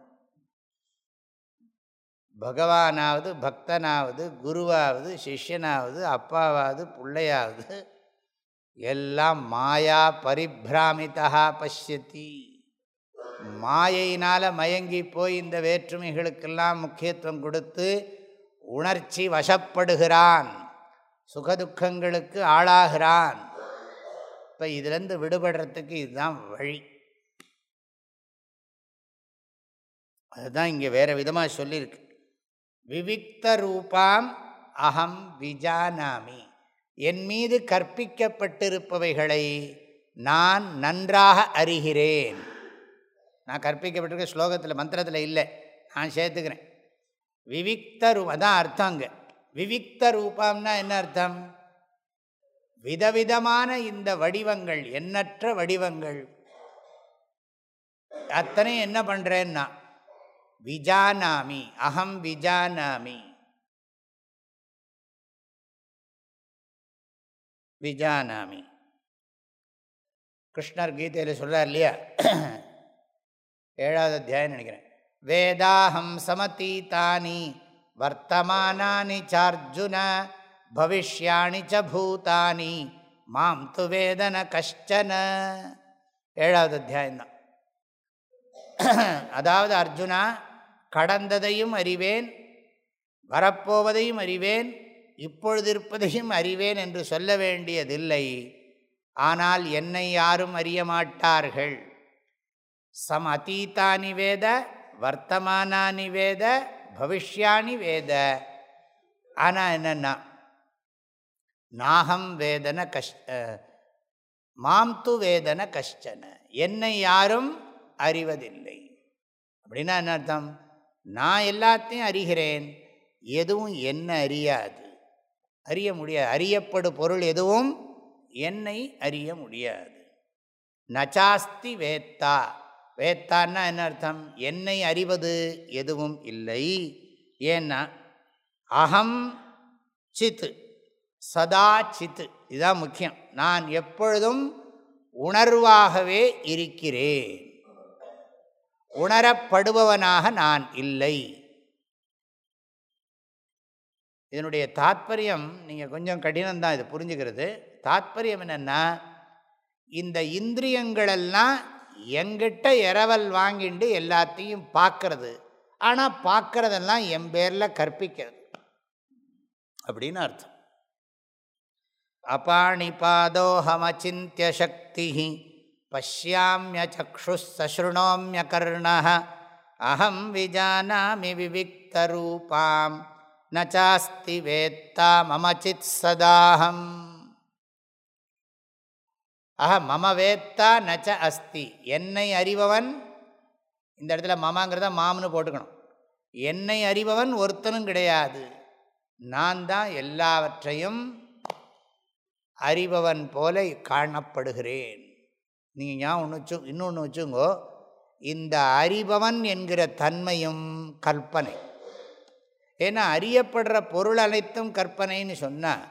Speaker 1: பகவானாவது பக்தனாவது குருவாவது சிஷ்யனாவது அப்பாவாவது பிள்ளையாவது எல்லாம் மாயா பரிபிராமிதா பசியத்தி மாயையினால் மயங்கி போய் இந்த வேற்றுமைகளுக்கெல்லாம் முக்கியத்துவம் கொடுத்து உணர்ச்சி வசப்படுகிறான். சுகதுக்கங்களுக்கு ஆளாகிறான். இப்போ இதுலேருந்து விடுபடுறதுக்கு இதுதான் வழி. அதுதான் இங்கே வேறு விதமாக சொல்லியிருக்கு. விவிக்த ரூபாம் அகம் விஜானாமி. என் மீது கற்பிக்கப்பட்டிருப்பவைகளை நான் நன்றாக அறிகிறேன். நான் கற்பிக்கப்பட்டிருக்க ஸ்லோகத்தில் மந்திரத்தில் இல்லை. நான் சேர்த்துக்கிறேன். விவிக்த ரூ அதான் அர்த்தம் அங்கே. விவிக்த ரூபம்னா என்ன அர்த்தம்? விதவிதமான இந்த வடிவங்கள் எண்ணற்ற வடிவங்கள். அத்தனை என்ன பண்ணுறேன்னா விஜானாமி அகம் விஜானாமி. விஜானாமி. கிருஷ்ணர் கீதையில் சொல்கிறார் இல்லையா? ஏழாவது அத்தியாயம் நினைக்கிறேன். வேதாஹம் சமதீதானி வர்த்தமானி சார்ஜுன பவிஷ்யாணி ச பூதானி மாம் து வேதன கஷ்டன. ஏழாவது அத்தியாயம்தான் அதாவது அர்ஜுனா கடந்ததையும் அறிவேன் வரப்போவதையும் அறிவேன் இப்பொழுது இருப்பதையும் அறிவேன் என்று சொல்ல வேண்டியதில்லை. ஆனால் என்னை யாரும் அறிய மாட்டார்கள். சம் அதீதானி வேத வர்த்தமானி வேத பவிஷ்யாணி வேத. ஆனால் என்னென்னா நாகம் வேதன கஷ்ட மாம் து வேதன கஷ்டன. என்னை யாரும் அறிவதில்லை. அப்படின்னா என்ன அர்த்தம்? நான் எல்லாத்தையும் அறிகிறேன். எதுவும் என்ன அறியாது. அறிய முடியாது. அறியப்படு பொருள் எதுவும் என்னை அறிய முடியாது. நச்சாஸ்தி வேத்தா. வேத்தான்னா என்ன அர்த்தம்? என்னை அறிவது எதுவும் இல்லை. ஏன்னா அகம் சித்து. சதா சித்து. இதுதான் முக்கியம். நான் எப்பொழுதும் உணர்வாகவே இருக்கிறேன். உணரப்படுபவனாக நான் இல்லை. இதனுடைய தாத்பரியம் நீங்கள் கொஞ்சம் கடினம்தான் இது புரிஞ்சுக்கிறது. தாத்பரியம் என்னென்னா இந்த இந்திரியங்களெல்லாம் எங்கிட்ட இரவல் வாங்கிண்டு எல்லாத்தையும் பார்க்கறது. ஆனால் பார்க்கறதெல்லாம் என் பேரில் கற்பிக்கிறது. அப்படின்னு அர்த்தம். அபாணிபாதோஹமச்சிந்திய சக்தி பசியாமிய அஹம் விஜானாமி விவிக்தரூபாம் நாஸ்தி வேத்தா மமச்சித் சதாஹம் அஹ மம வேத்தா நச்ச அஸ்தி என்னை அறிபவன் இந்த இடத்துல மமாங்கிறத மாம்னு போட்டுக்கணும். என்னை அறிபவன் ஒருத்தனும் கிடையாது. நான் தான் எல்லாவற்றையும் அறிபவன் போல காணப்படுகிறேன். நீங்கள் ஞாபகம் ஒன்று வச்சு இன்னொன்று வச்சுங்கோ. இந்த அறிபவன் என்கிற தன்மையும் கற்பனை. ஏன்னா அறியப்படுற பொருள் அனைத்தும் கற்பனைன்னு சொன்னால்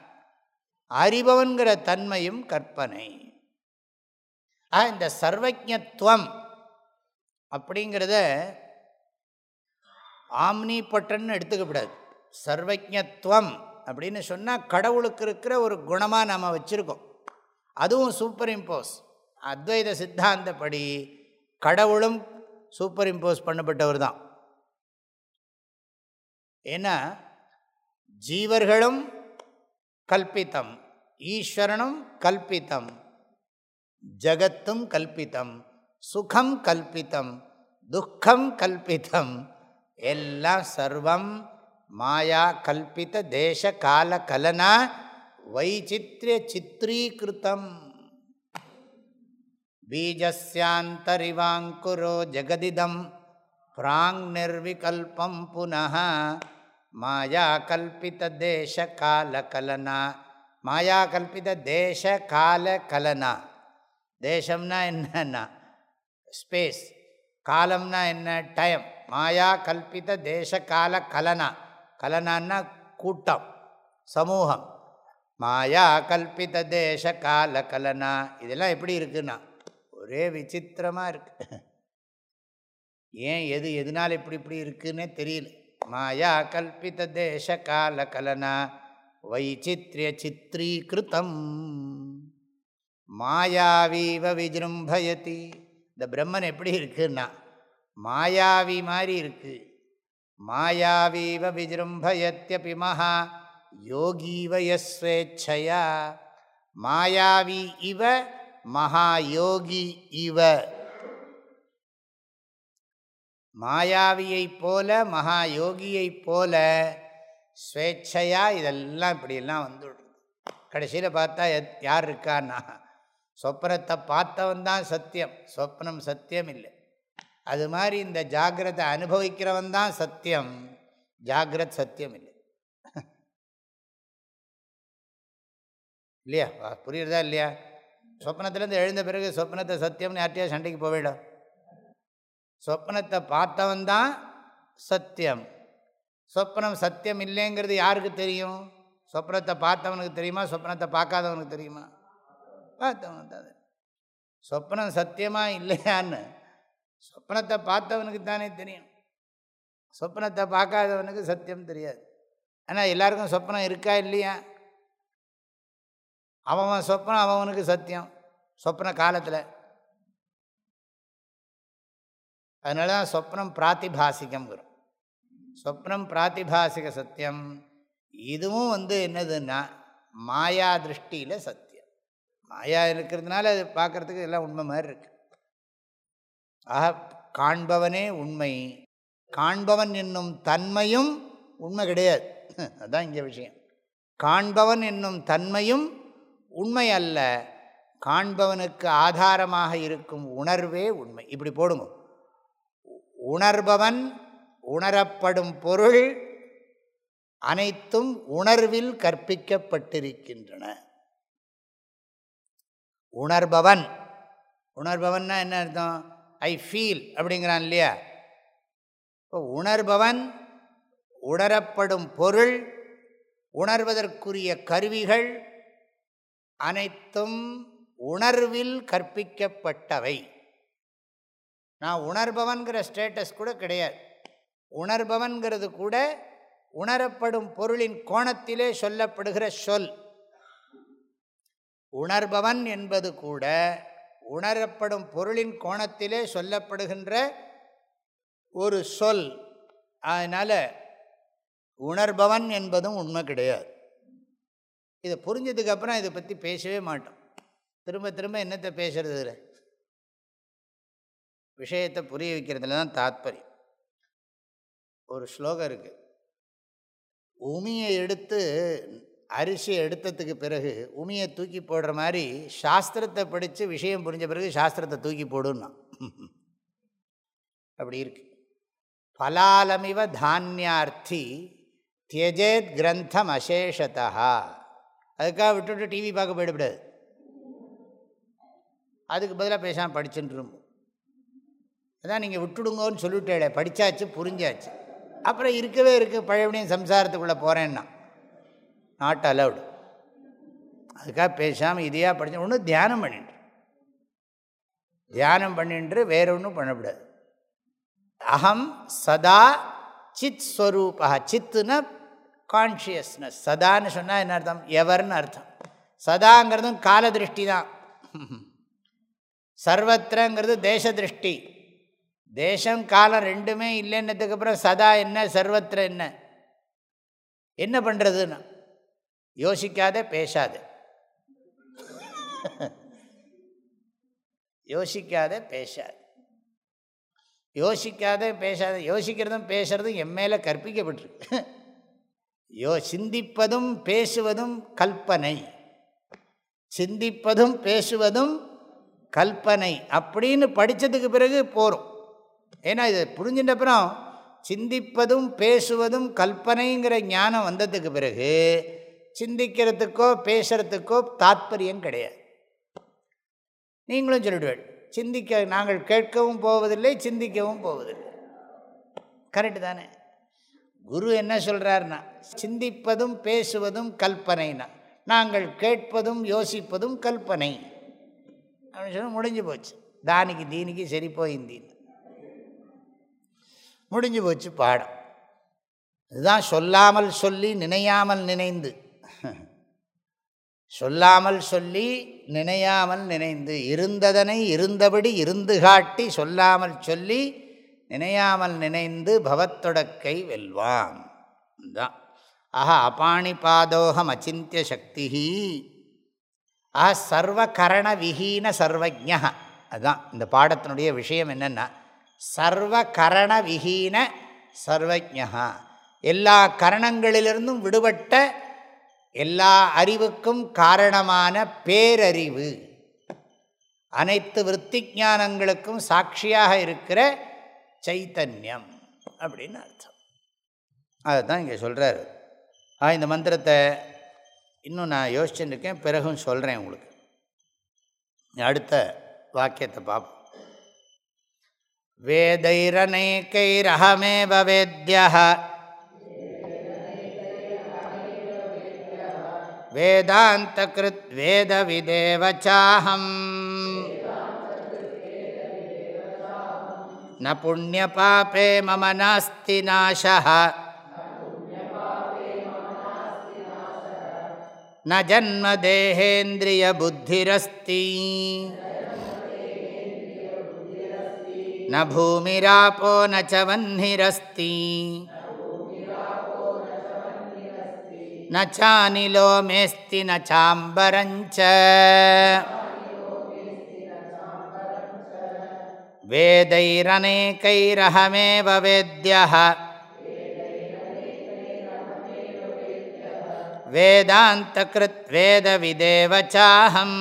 Speaker 1: அறிபவன்கிற தன்மையும் கற்பனை. ஆ இந்த சர்வஜத்துவம் அப்படிங்கிறத ஆம்னி பட்டன்னு எடுத்துக்கப்படாது சர்வஜத்துவம் அப்படின்னு சொன்னால் கடவுளுக்கு இருக்கிற ஒரு குணமாக நாம் வச்சுருக்கோம். அதுவும் சூப்பர் இம்போஸ் அத்வைத சித்தாந்தப்படி கடவுளும் சூப்பர் இம்போஸ் பண்ணப்பட்டவர் தான். ஏன்னா ஜீவர்களும் கல்பித்தம் ஈஸ்வரனும் கல்பித்தம் ஜகத்தும் கல்பித்தம் சுகம் கல்பித்தம் துக்கம் கல்பித்தம் எல்லாம் சர்வம் மாயா கல்பித்த தேச கால கலனா வைச்சித்ய சித்ரீகிருத்தம் பீஜஸ்யாந்தரிவாங்குரோ ஜெகதிதம் பிராங் நிர்விகல்பம் புனः மாயா கல்பித தேச கால கலனா மாயா கல்பித தேச கால கலனா தேசம்னா என்னன்னா ஸ்பேஸ் காலம்னா என்ன? டைம் மாயா கல்பித தேச கால கலனா கலனான்னா கூட்டம் சமூகம். மாயா கல்பித தேச கால கலனா இதெல்லாம் எப்படி இருக்குன்னா ஒரே விசித்திரமாக இருக்கு. ஏன் எது எதனால் இப்படி இப்படி இருக்குன்னே தெரியல. மாயா கல்பித்த தேச கால கலனா வைச்சித்ய சித்ரீகிருத்தம். மாயாவீவ விஜிரும்பயதி. இந்த பிரம்மன் எப்படி இருக்குன்னா மாயாவி மாதிரி இருக்கு. மாயாவீவ விஜృంభயத்யபி மகா யோகீவ யஸ்வேச்சையா மாயாவி இவ மகாயோகி இவ. மாயாவியைப் போல மகாயோகியைப் போல ஸ்வேச்சையா இதெல்லாம் இப்படியெல்லாம் வந்துடுது. கடைசியில் பார்த்தா யார் இருக்கான்னா? சொப்னத்தை பார்த்தவன் தான் சத்தியம். சொப்னம் சத்தியம் இல்லை. அது மாதிரி இந்த ஜாகிரதை அனுபவிக்கிறவன் தான் சத்தியம். ஜாகிரத் சத்தியம் இல்லை. இல்லையா? புரியுறதா இல்லையா? சொப்னத்துலேருந்து எழுந்த பிறகு சொப்னத்தை சத்தியம்னு யார்ட்டையா சண்டைக்கு போயிடும் சொப்னத்தை பார்த்தவன் தான் சத்தியம். சொப்னம் சத்தியம் இல்லைங்கிறது யாருக்கு தெரியும்? சொப்னத்தை பார்த்தவனுக்கு தெரியுமா? சொப்னத்தை பார்க்காதவனுக்கு தெரியுமா? பார்த்தவனுக்கு தான் சொப்னம் சத்தியமாக இல்லையான்னு? சொப்னத்தை பார்த்தவனுக்கு தானே தெரியும். சொப்னத்தை பார்க்காதவனுக்கு சத்தியம் தெரியாது. ஆனால் எல்லாருக்கும் சொப்னம் இருக்கா இல்லையா? அவன் சொப்னம் அவனுக்கு சத்தியம் சொப்ன காலத்தில். அதனால தான் சொப்னம் பிராத்திபாசிக்கம் வரும் சொப்னம் பிராத்திபாசிக சத்தியம். இதுவும் வந்து என்னதுன்னா மாயா திருஷ்டியில் சத்தியம். மாயா இருக்கிறதுனால அது பார்க்குறதுக்கு எல்லாம் உண்மை மாதிரி இருக்கு. ஆக காண்பவனே உண்மை. காண்பவன் என்னும் தன்மையும் உண்மை கிடையாது. அதுதான் இங்கே விஷயம். காண்பவன் என்னும் தன்மையும் உண்மை அல்ல காண்பவனுக்கு ஆதாரமாக இருக்கும் உணர்வே உண்மை. இப்படி போடுங்க. உணர்பவன் உணரப்படும் பொருள் அனைத்தும் உணர்வில் கற்பிக்கப்பட்டிருக்கின்றன. உணர்பவன். உணர்பவன்னா என்ன அர்த்தம்? ஐ ஃபீல் அப்படிங்கிறான் இல்லையா? இப்போ உணர்பவன் உணரப்படும் பொருள் உணர்வதற்குரிய கருவிகள் அனைத்தும் உணர்வில் கற்பிக்கப்பட்டவை. நான் உணர்பவன்கிற ஸ்டேட்டஸ் கூட கிடையாது. உணர்பவன்கிறது கூட உணரப்படும் பொருளின் கோணத்திலே சொல்லப்படுகிற சொல். உணர்பவன் என்பது கூட உணரப்படும் பொருளின் கோணத்திலே சொல்லப்படுகின்ற ஒரு சொல். அதனால் உணர்பவன் என்பதும் உண்மை கிடையாது. இதை புரிஞ்சதுக்கப்புறம் இதை பற்றி பேசவே மாட்டோம். திரும்ப திரும்ப என்னத்தை பேசுறது விஷயத்தை புரிய வைக்கிறதுல தான் தாத்பரியம். ஒரு ஸ்லோகம் இருக்குது உமியை எடுத்து அரிசியை எடுத்ததுக்கு பிறகு உமியை தூக்கி போடுற மாதிரி சாஸ்திரத்தை படித்து விஷயம் புரிஞ்ச பிறகு சாஸ்திரத்தை தூக்கி போடுன்னா. அப்படி இருக்கு. பலாலமிவ தானியார்த்தி தியஜேத் கிரந்தம் அசேஷத்தா அதுக்காக விட்டுவிட்டு டிவி பார்க்க போயிடக்கூடாது. அதுக்கு பதிலாக பேசாமல் படிச்சுட்டுருமோ அதான் நீங்கள் விட்டுடுங்கன்னு சொல்லிவிட்டே படித்தாச்சு புரிஞ்சாச்சு. அப்புறம் இருக்கவே இருக்குது பழையபடியும் சம்சாரத்துக்குள்ளே போகிறேன்னா நாட் அலவுடு அதுக்காக பேசாமல் இதையாக படிச்சு ஒன்று தியானம் பண்ணிட்டு தியானம் பண்ணின்று வேற ஒன்றும் பண்ணக்கூடாது. அகம் சதா சித் ஸ்வரூபா சித்துன்னா கான்ஷியஸ்னஸ் சதான்னு சொன்னால் என்ன அர்த்தம்? எவர்னு அர்த்தம். சதாங்கிறதும் கால திருஷ்டி தான். சர்வத்திரங்கிறது தேச திருஷ்டி தேசம் காலம் ரெண்டுமே இல்லைன்னதுக்கு அப்புறம் சதா என்ன சர்வத்திர என்ன? என்ன பண்ணுறதுன்னு யோசிக்காத பேசாது. யோசிக்காத பேசாது. யோசிக்காத பேசாத. யோசிக்கிறதும் பேசுறதும் என் மேலே கற்பிக்கப்பட்டிருக்கு. யோ சிந்திப்பதும் பேசுவதும் கல்பனை. சிந்திப்பதும் பேசுவதும் கல்பனை அப்படின்னு படித்ததுக்கு பிறகு போகிறோம் ஏன்னா இது புரிஞ்சின்றப்புறம் சிந்திப்பதும் பேசுவதும் கல்பனைங்கிற ஞானம் வந்ததுக்கு பிறகு சிந்திக்கிறதுக்கோ பேசுகிறதுக்கோ தாத்பரியம் கிடையாது. நீங்களும் சொல்லிடுவேன். சிந்திக்க நாங்கள் கேட்கவும் போவதில்லை சிந்திக்கவும் போவதில்லை. கரெக்டு தானே? குரு என்ன சொல்கிறாருன்னா சிந்திப்பதும் பேசுவதும் கல்பனைனா நாங்கள் கேட்பதும் யோசிப்பதும் கல்பனை. அப்படின்னு சொல்லி முடிஞ்சு போச்சு. தானிக்கு தீனிக்கு சரி போயிந்தின்னு முடிஞ்சு போச்சு பாடம். இதுதான் சொல்லாமல் சொல்லி நினையாமல் நினைந்து. சொல்லாமல் சொல்லி நினையாமல் நினைந்து. இருந்ததனை இருந்தபடி இருந்து காட்டி சொல்லாமல் சொல்லி நினையாமல் நினைந்து பவத்தொடக்கை வெல்வான் தான் ஆஹா அபாணிபாதோகம் அச்சிந்திய சக்தி ஆஹா சர்வகரண விஹீன சர்வஜா அதுதான். இந்த பாடத்தினுடைய விஷயம் என்னென்னா சர்வகரண விஹீன சர்வஜா எல்லா கரணங்களிலிருந்தும் விடுபட்ட எல்லா அறிவுக்கும் காரணமான பேரறிவு. அனைத்து விற்பி ஞானங்களுக்கும் சாட்சியாக இருக்கிற சைத்தன்யம் அப்படின்னு அர்த்தம். அதுதான் இங்கே சொல்கிறார் ஆ இந்த மந்திரத்தை இன்னும் நான் யோசிச்சுருக்கேன் பிறகும் சொல்கிறேன் உங்களுக்கு. அடுத்த வாக்கியத்தை பார்ப்போம். வேதைரனைக்கைரகமேவ வேத்யா வேதாந்தகிருத் வேதவிதேவ न पुण्यपापे मम नास्ति नाशः। न जन्मदेहेन्द्रियबुद्धिरस्ति न भूमिरापो न च वह्निरस्ति। न चानिलो मेऽस्ति न चाम्बरञ्च वेदैरनेकैरहमेव वेद्यः वेदान्तकृद्वेदविदेव चाहम्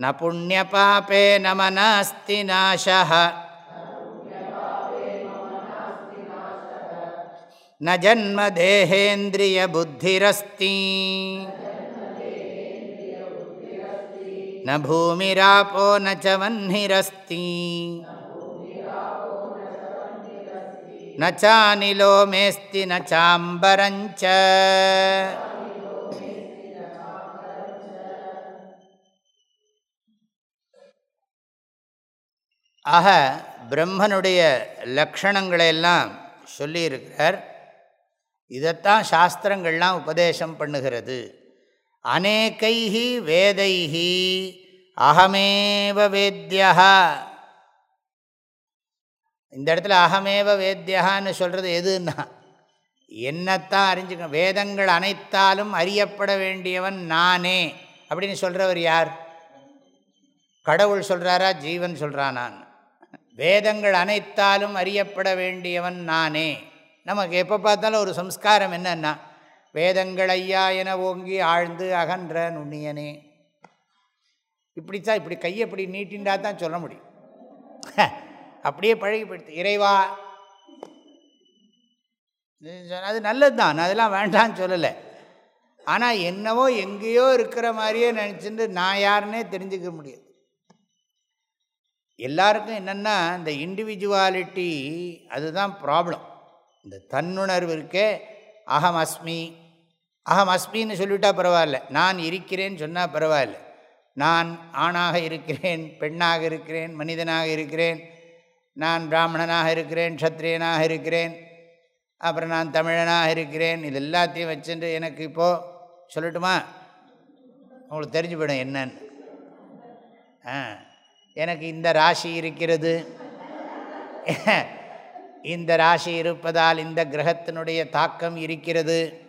Speaker 1: न पुण्यपापे न मनस्ति नाशः न जन्मदेहेन्द्रियबुद्धिरस्ति न भूमिरापो न च वह्निरस्ति न चानिलो मेऽस्ति न चाम्बरञ्च ஆக பிரம்மனுடைய லக்ஷணங்களையெல்லாம் சொல்லியிருக்கிறார் இதைத்தான் சாஸ்திரங்கள்லாம் உபதேசம் பண்ணுகிறது அநேகைஹி வேதைஹி அகமேவ வேத்தியா இந்த இடத்துல அகமேவ வேத்தியான்னு சொல்கிறது எதுன்னா என்னத்தான் அறிஞ்சுக்க வேதங்கள் அனைத்தாலும் அறியப்பட வேண்டியவன் நானே அப்படின்னு சொல்கிறவர் யார்? கடவுள் சொல்கிறாரா ஜீவன் சொல்கிறானான் வேதங்கள் அனைத்தாலும் அறியப்பட வேண்டியவன் நானே. நமக்கு எப்போ பார்த்தாலும் ஒரு சம்ஸ்காரம் என்னன்னா வேதங்கள் ஐயா என ஓங்கி ஆழ்ந்து அகன்ற நுண்ணியனே. இப்படித்தான் இப்படி கையை இப்படி நீட்டின்றா தான் சொல்ல முடியும். அப்படியே பழகிப்படுத்து. இறைவா அது நல்லது தான் அதெல்லாம் வேண்டான்னு சொல்லலை. ஆனால் என்னவோ எங்கேயோ இருக்கிற மாதிரியே நினச்சிட்டு நான் யாருன்னே தெரிஞ்சுக்க முடியாது. எல்லாருக்கும் என்னென்னா இந்த இண்டிவிஜுவாலிட்டி அதுதான் ப்ராப்ளம் இந்த தன்னுணர்வு இருக்கே அகம் அஸ்மி அகம் அஸ்மின்னு சொல்லிவிட்டால் பரவாயில்ல. நான் இருக்கிறேன்னு சொன்னால் பரவாயில்ல. நான் ஆணாக இருக்கிறேன் பெண்ணாக இருக்கிறேன் மனிதனாக இருக்கிறேன் நான் பிராமணனாக இருக்கிறேன் க்ஷத்ரியனாக இருக்கிறேன் அப்புறம் நான் தமிழனாக இருக்கிறேன் இது எல்லாத்தையும் வச்சுட்டு எனக்கு இப்போது சொல்லட்டுமா? உங்களுக்கு தெரிஞ்சு போயிடும் என்னன்னு. ஆ எனக்கு இந்த ராசி இருக்கிறது. இந்த ராசி இருப்பதால் இந்த கிரகத்தினுடைய தாக்கம் இருக்கிறது.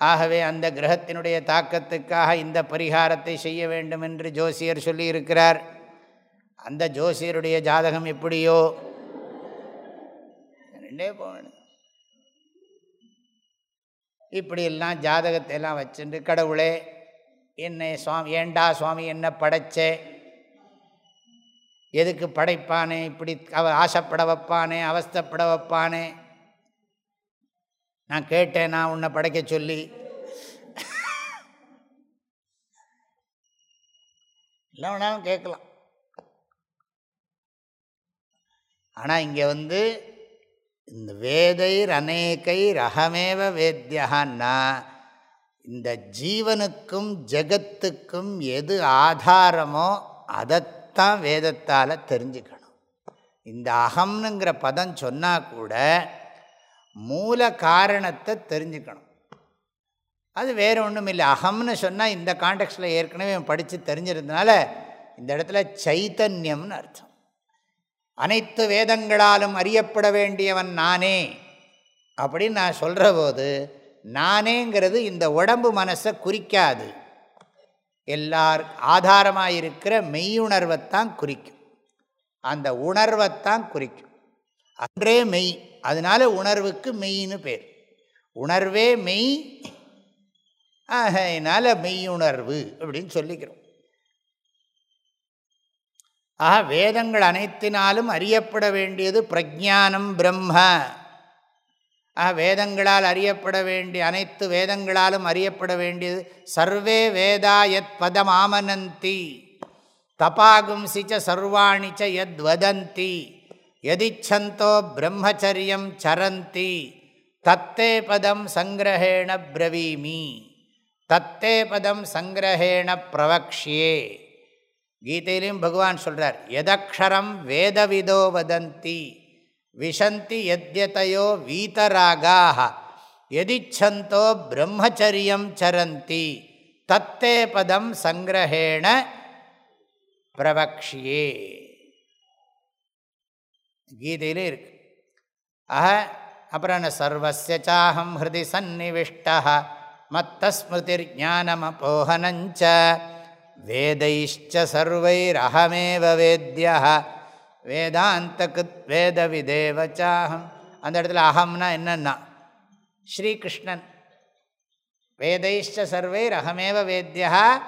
Speaker 1: ஆகவே அந்த கிரகத்தினுடைய தாக்கத்துக்காக இந்த பரிகாரத்தை செய்ய வேண்டும் என்று ஜோசியர் சொல்லியிருக்கிறார். அந்த ஜோசியருடைய ஜாதகம் எப்படியோ? ரெண்டே போகணும் இப்படியெல்லாம் ஜாதகத்தை எல்லாம் வச்சுட்டு கடவுளே என்னை சுவாமி ஏண்டா சுவாமி என்ன படைச்சே? எதுக்கு படைப்பானே? இப்படி அவ ஆசைப்பட வைப்பானே? அவஸ்தப்பட வைப்பானே? நான் கேட்டேன் நான் உன்னை படைக்க சொல்லி. இல்லை வேணாலும் கேட்கலாம். ஆனால் இங்கே வந்து இந்த வேதைர் அநேகை ரகமேவ வேத்தியகான்னா இந்த ஜீவனுக்கும் ஜகத்துக்கும் எது ஆதாரமோ அதைத்தான் வேதத்தால் தெரிஞ்சுக்கணும். இந்த அகம்னுங்கிற பதம் சொன்னால் கூட மூல காரணத்தை தெரிஞ்சுக்கணும். அது வேறு ஒன்றும் இல்லை. அகம்னு சொன்னால் இந்த காண்டெக்ஸ்டில் ஏற்கனவே படித்து தெரிஞ்சிருந்தனால இந்த இடத்துல சைத்தன்யம்னு அர்த்தம். அனைத்து வேதங்களாலும் அறியப்பட வேண்டியவன் நானே அப்படின்னு நான் சொல்கிற போது நானேங்கிறது இந்த உடம்பு மனசை குறிக்காது. எல்லார் ஆதாரமாக இருக்கிற மெய்யுணர்வைத்தான் குறிக்கும். அந்த உணர்வைத்தான் குறிக்கும். அன்றே மெய். அதனால உணர்வுக்கு மெய்ன்னு பேர். உணர்வே மெய் ஆகையினால் மெய்யுணர்வு அப்படின்னு சொல்லிக்கிறோம். ஆக வேதங்கள் அனைத்தினாலும் அறியப்பட வேண்டியது பிரஜானம் பிரம்ம. ஆக வேதங்களால் அறியப்பட வேண்டிய அனைத்து வேதங்களாலும் அறியப்பட வேண்டியது சர்வே வேதா யத் பதம் ஆமனந்தி தபாகும்சி சர்வாணிச்ச சர்வாணி ச யத் வதந்தி எதிச்சந்தோ பிரம்மச்சரியம் சரந்தி தத்தே பதம் சங்கிரஹேண பிரவீமி தத்தே பதம் சங்கிரஹேண பிரவக்ஷியே கீதையிலையும் பகவான் சொல்கிறார் எதக்ஷரம் வேதவிதோ வதந்தி விஷந்தி எத்யதையோ வீதராகாக எதிச்சந்தோ பிரம்மச்சரியம் சரந்தி தத்தே பதம் சங்கிரஹேண பிரவக்ஷியே. கீதையிலே இருக்கு. ஆக அப்புறம் என்ன? சர்வசிய சாஹம் ஹிருதி சந்நிவிஷ்டா மத்தஸ்மிருதிர் ஞானமபோகனஞ்ச வேதைச்ச சர்வைரஹமேவ வேத்யா வேதாந்தகுத் வேத விதேவச்சாகம் அந்த இடத்துல அகம்னா என்னன்னா? ஸ்ரீகிருஷ்ணன். வேதைஷ்ட சர்வை ரகமேவ வேத்தியா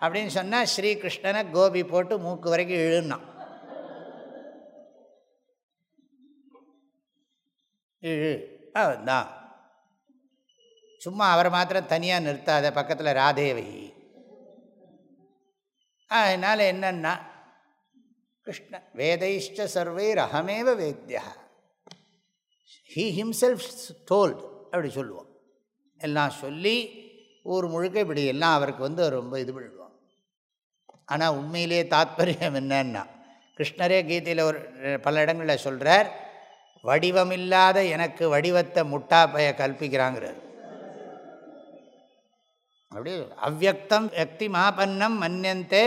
Speaker 1: அப்படின்னு சொன்னால் ஸ்ரீகிருஷ்ணனை கோபி போட்டு மூக்கு வரைக்கும் இழுனான். இழு அவன்தான் சும்மா அவரை மாத்திரம் தனியாக நிறுத்தாத பக்கத்தில் ராதேவை அதனால் என்னன்னா கிருஷ்ண வேதைஷ்ட சர்வைர் அகமேவ வேத்தியா ஹீ ஹிம்செல்ஃப் டோல்டு அப்படி சொல்லுவோம். எல்லாம் சொல்லி ஊர் முழுக்க இப்படி எல்லாம் அவருக்கு வந்து ரொம்ப இது பண்ணிடுவோம் ஆனால் உண்மையிலே தாத்பரியம் என்னன்னா கிருஷ்ணரே கீதையில் ஒரு பல இடங்களில் சொல்கிறார் வடிவமில்லாத எனக்கு வடிவத்தை முட்டாப்பைய கல்பிக்கிறாங்கிறார். அப்படி அவ்வக்தம் வியக்தி மாபன்னம் மன்னியந்தே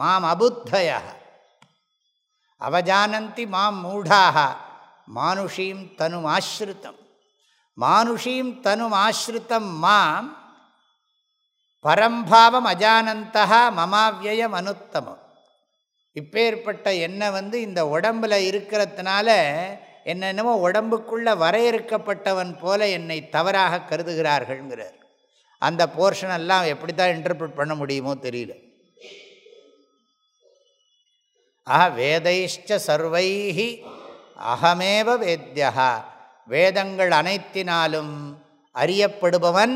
Speaker 1: மாம் அபுத்தய அவஜானந்தி மாம் மூடாக மானுஷீம் தனும் ஆசிரித்தம் மானுஷீம் தனும் ஆசிரித்தம் மாம் பரம்பாவம் அஜானந்தா மமாவியம் அனுத்தமம். இப்பேற்பட்ட எண்ணெய் வந்து இந்த உடம்பில் இருக்கிறதுனால என்னென்னமோ உடம்புக்குள்ளே வரையறுக்கப்பட்டவன் போல என்னை தவறாக கருதுகிறார்கள்ங்கிறார். அந்த போர்ஷன் எல்லாம் எப்படி தான் இன்டர்பிரட் பண்ண முடியுமோ தெரியல. ஆஹா வேதைஷ்ட சர்வைஹி அகமேவ வேத்தியா வேதங்கள் அனைத்தினாலும் அறியப்படுபவன்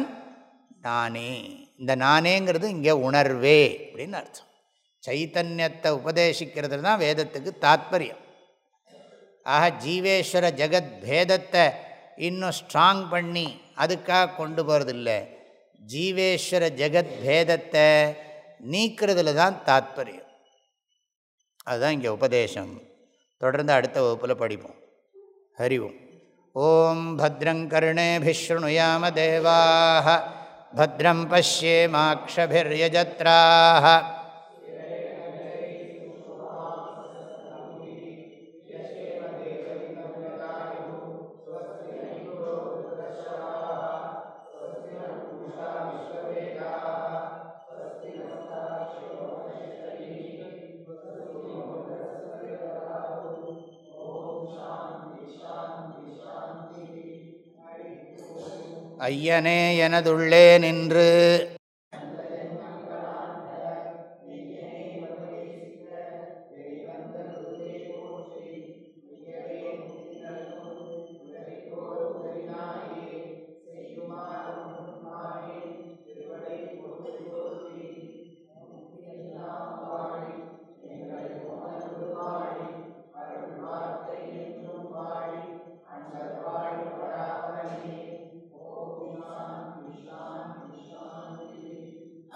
Speaker 1: நானே. இந்த நானேங்கிறது இங்கே உணர்வே அப்படின்னு அர்த்தம். சைத்தன்யத்தை உபதேசிக்கிறது தான் வேதத்துக்கு தாத்பரியம். ஆக ஜீவேஸ்வர ஜெகத் பேதத்தை இன்னும் ஸ்ட்ராங் பண்ணி அதுக்காக கொண்டு போகிறதில்ல ஜீவேஸ்வர ஜெகத் பேதத்தை நீக்கிறதுல தான் தாத்பரியம் அதுதான் இங்கே உபதேசம் தொடர்ந்து அடுத்த வகுப்பில் படிப்போம் ஹரிவோம் ஓம் பத்ரங் கருணேபிஸ்ருணுயாம தேவாः भद्रं पश्येमाक्षभिर्यजत्राः ஐயனே எனதுள்ளே நின்று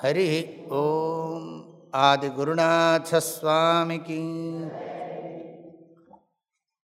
Speaker 1: हरि ॐ आदिगुरुनाथस्वामिकी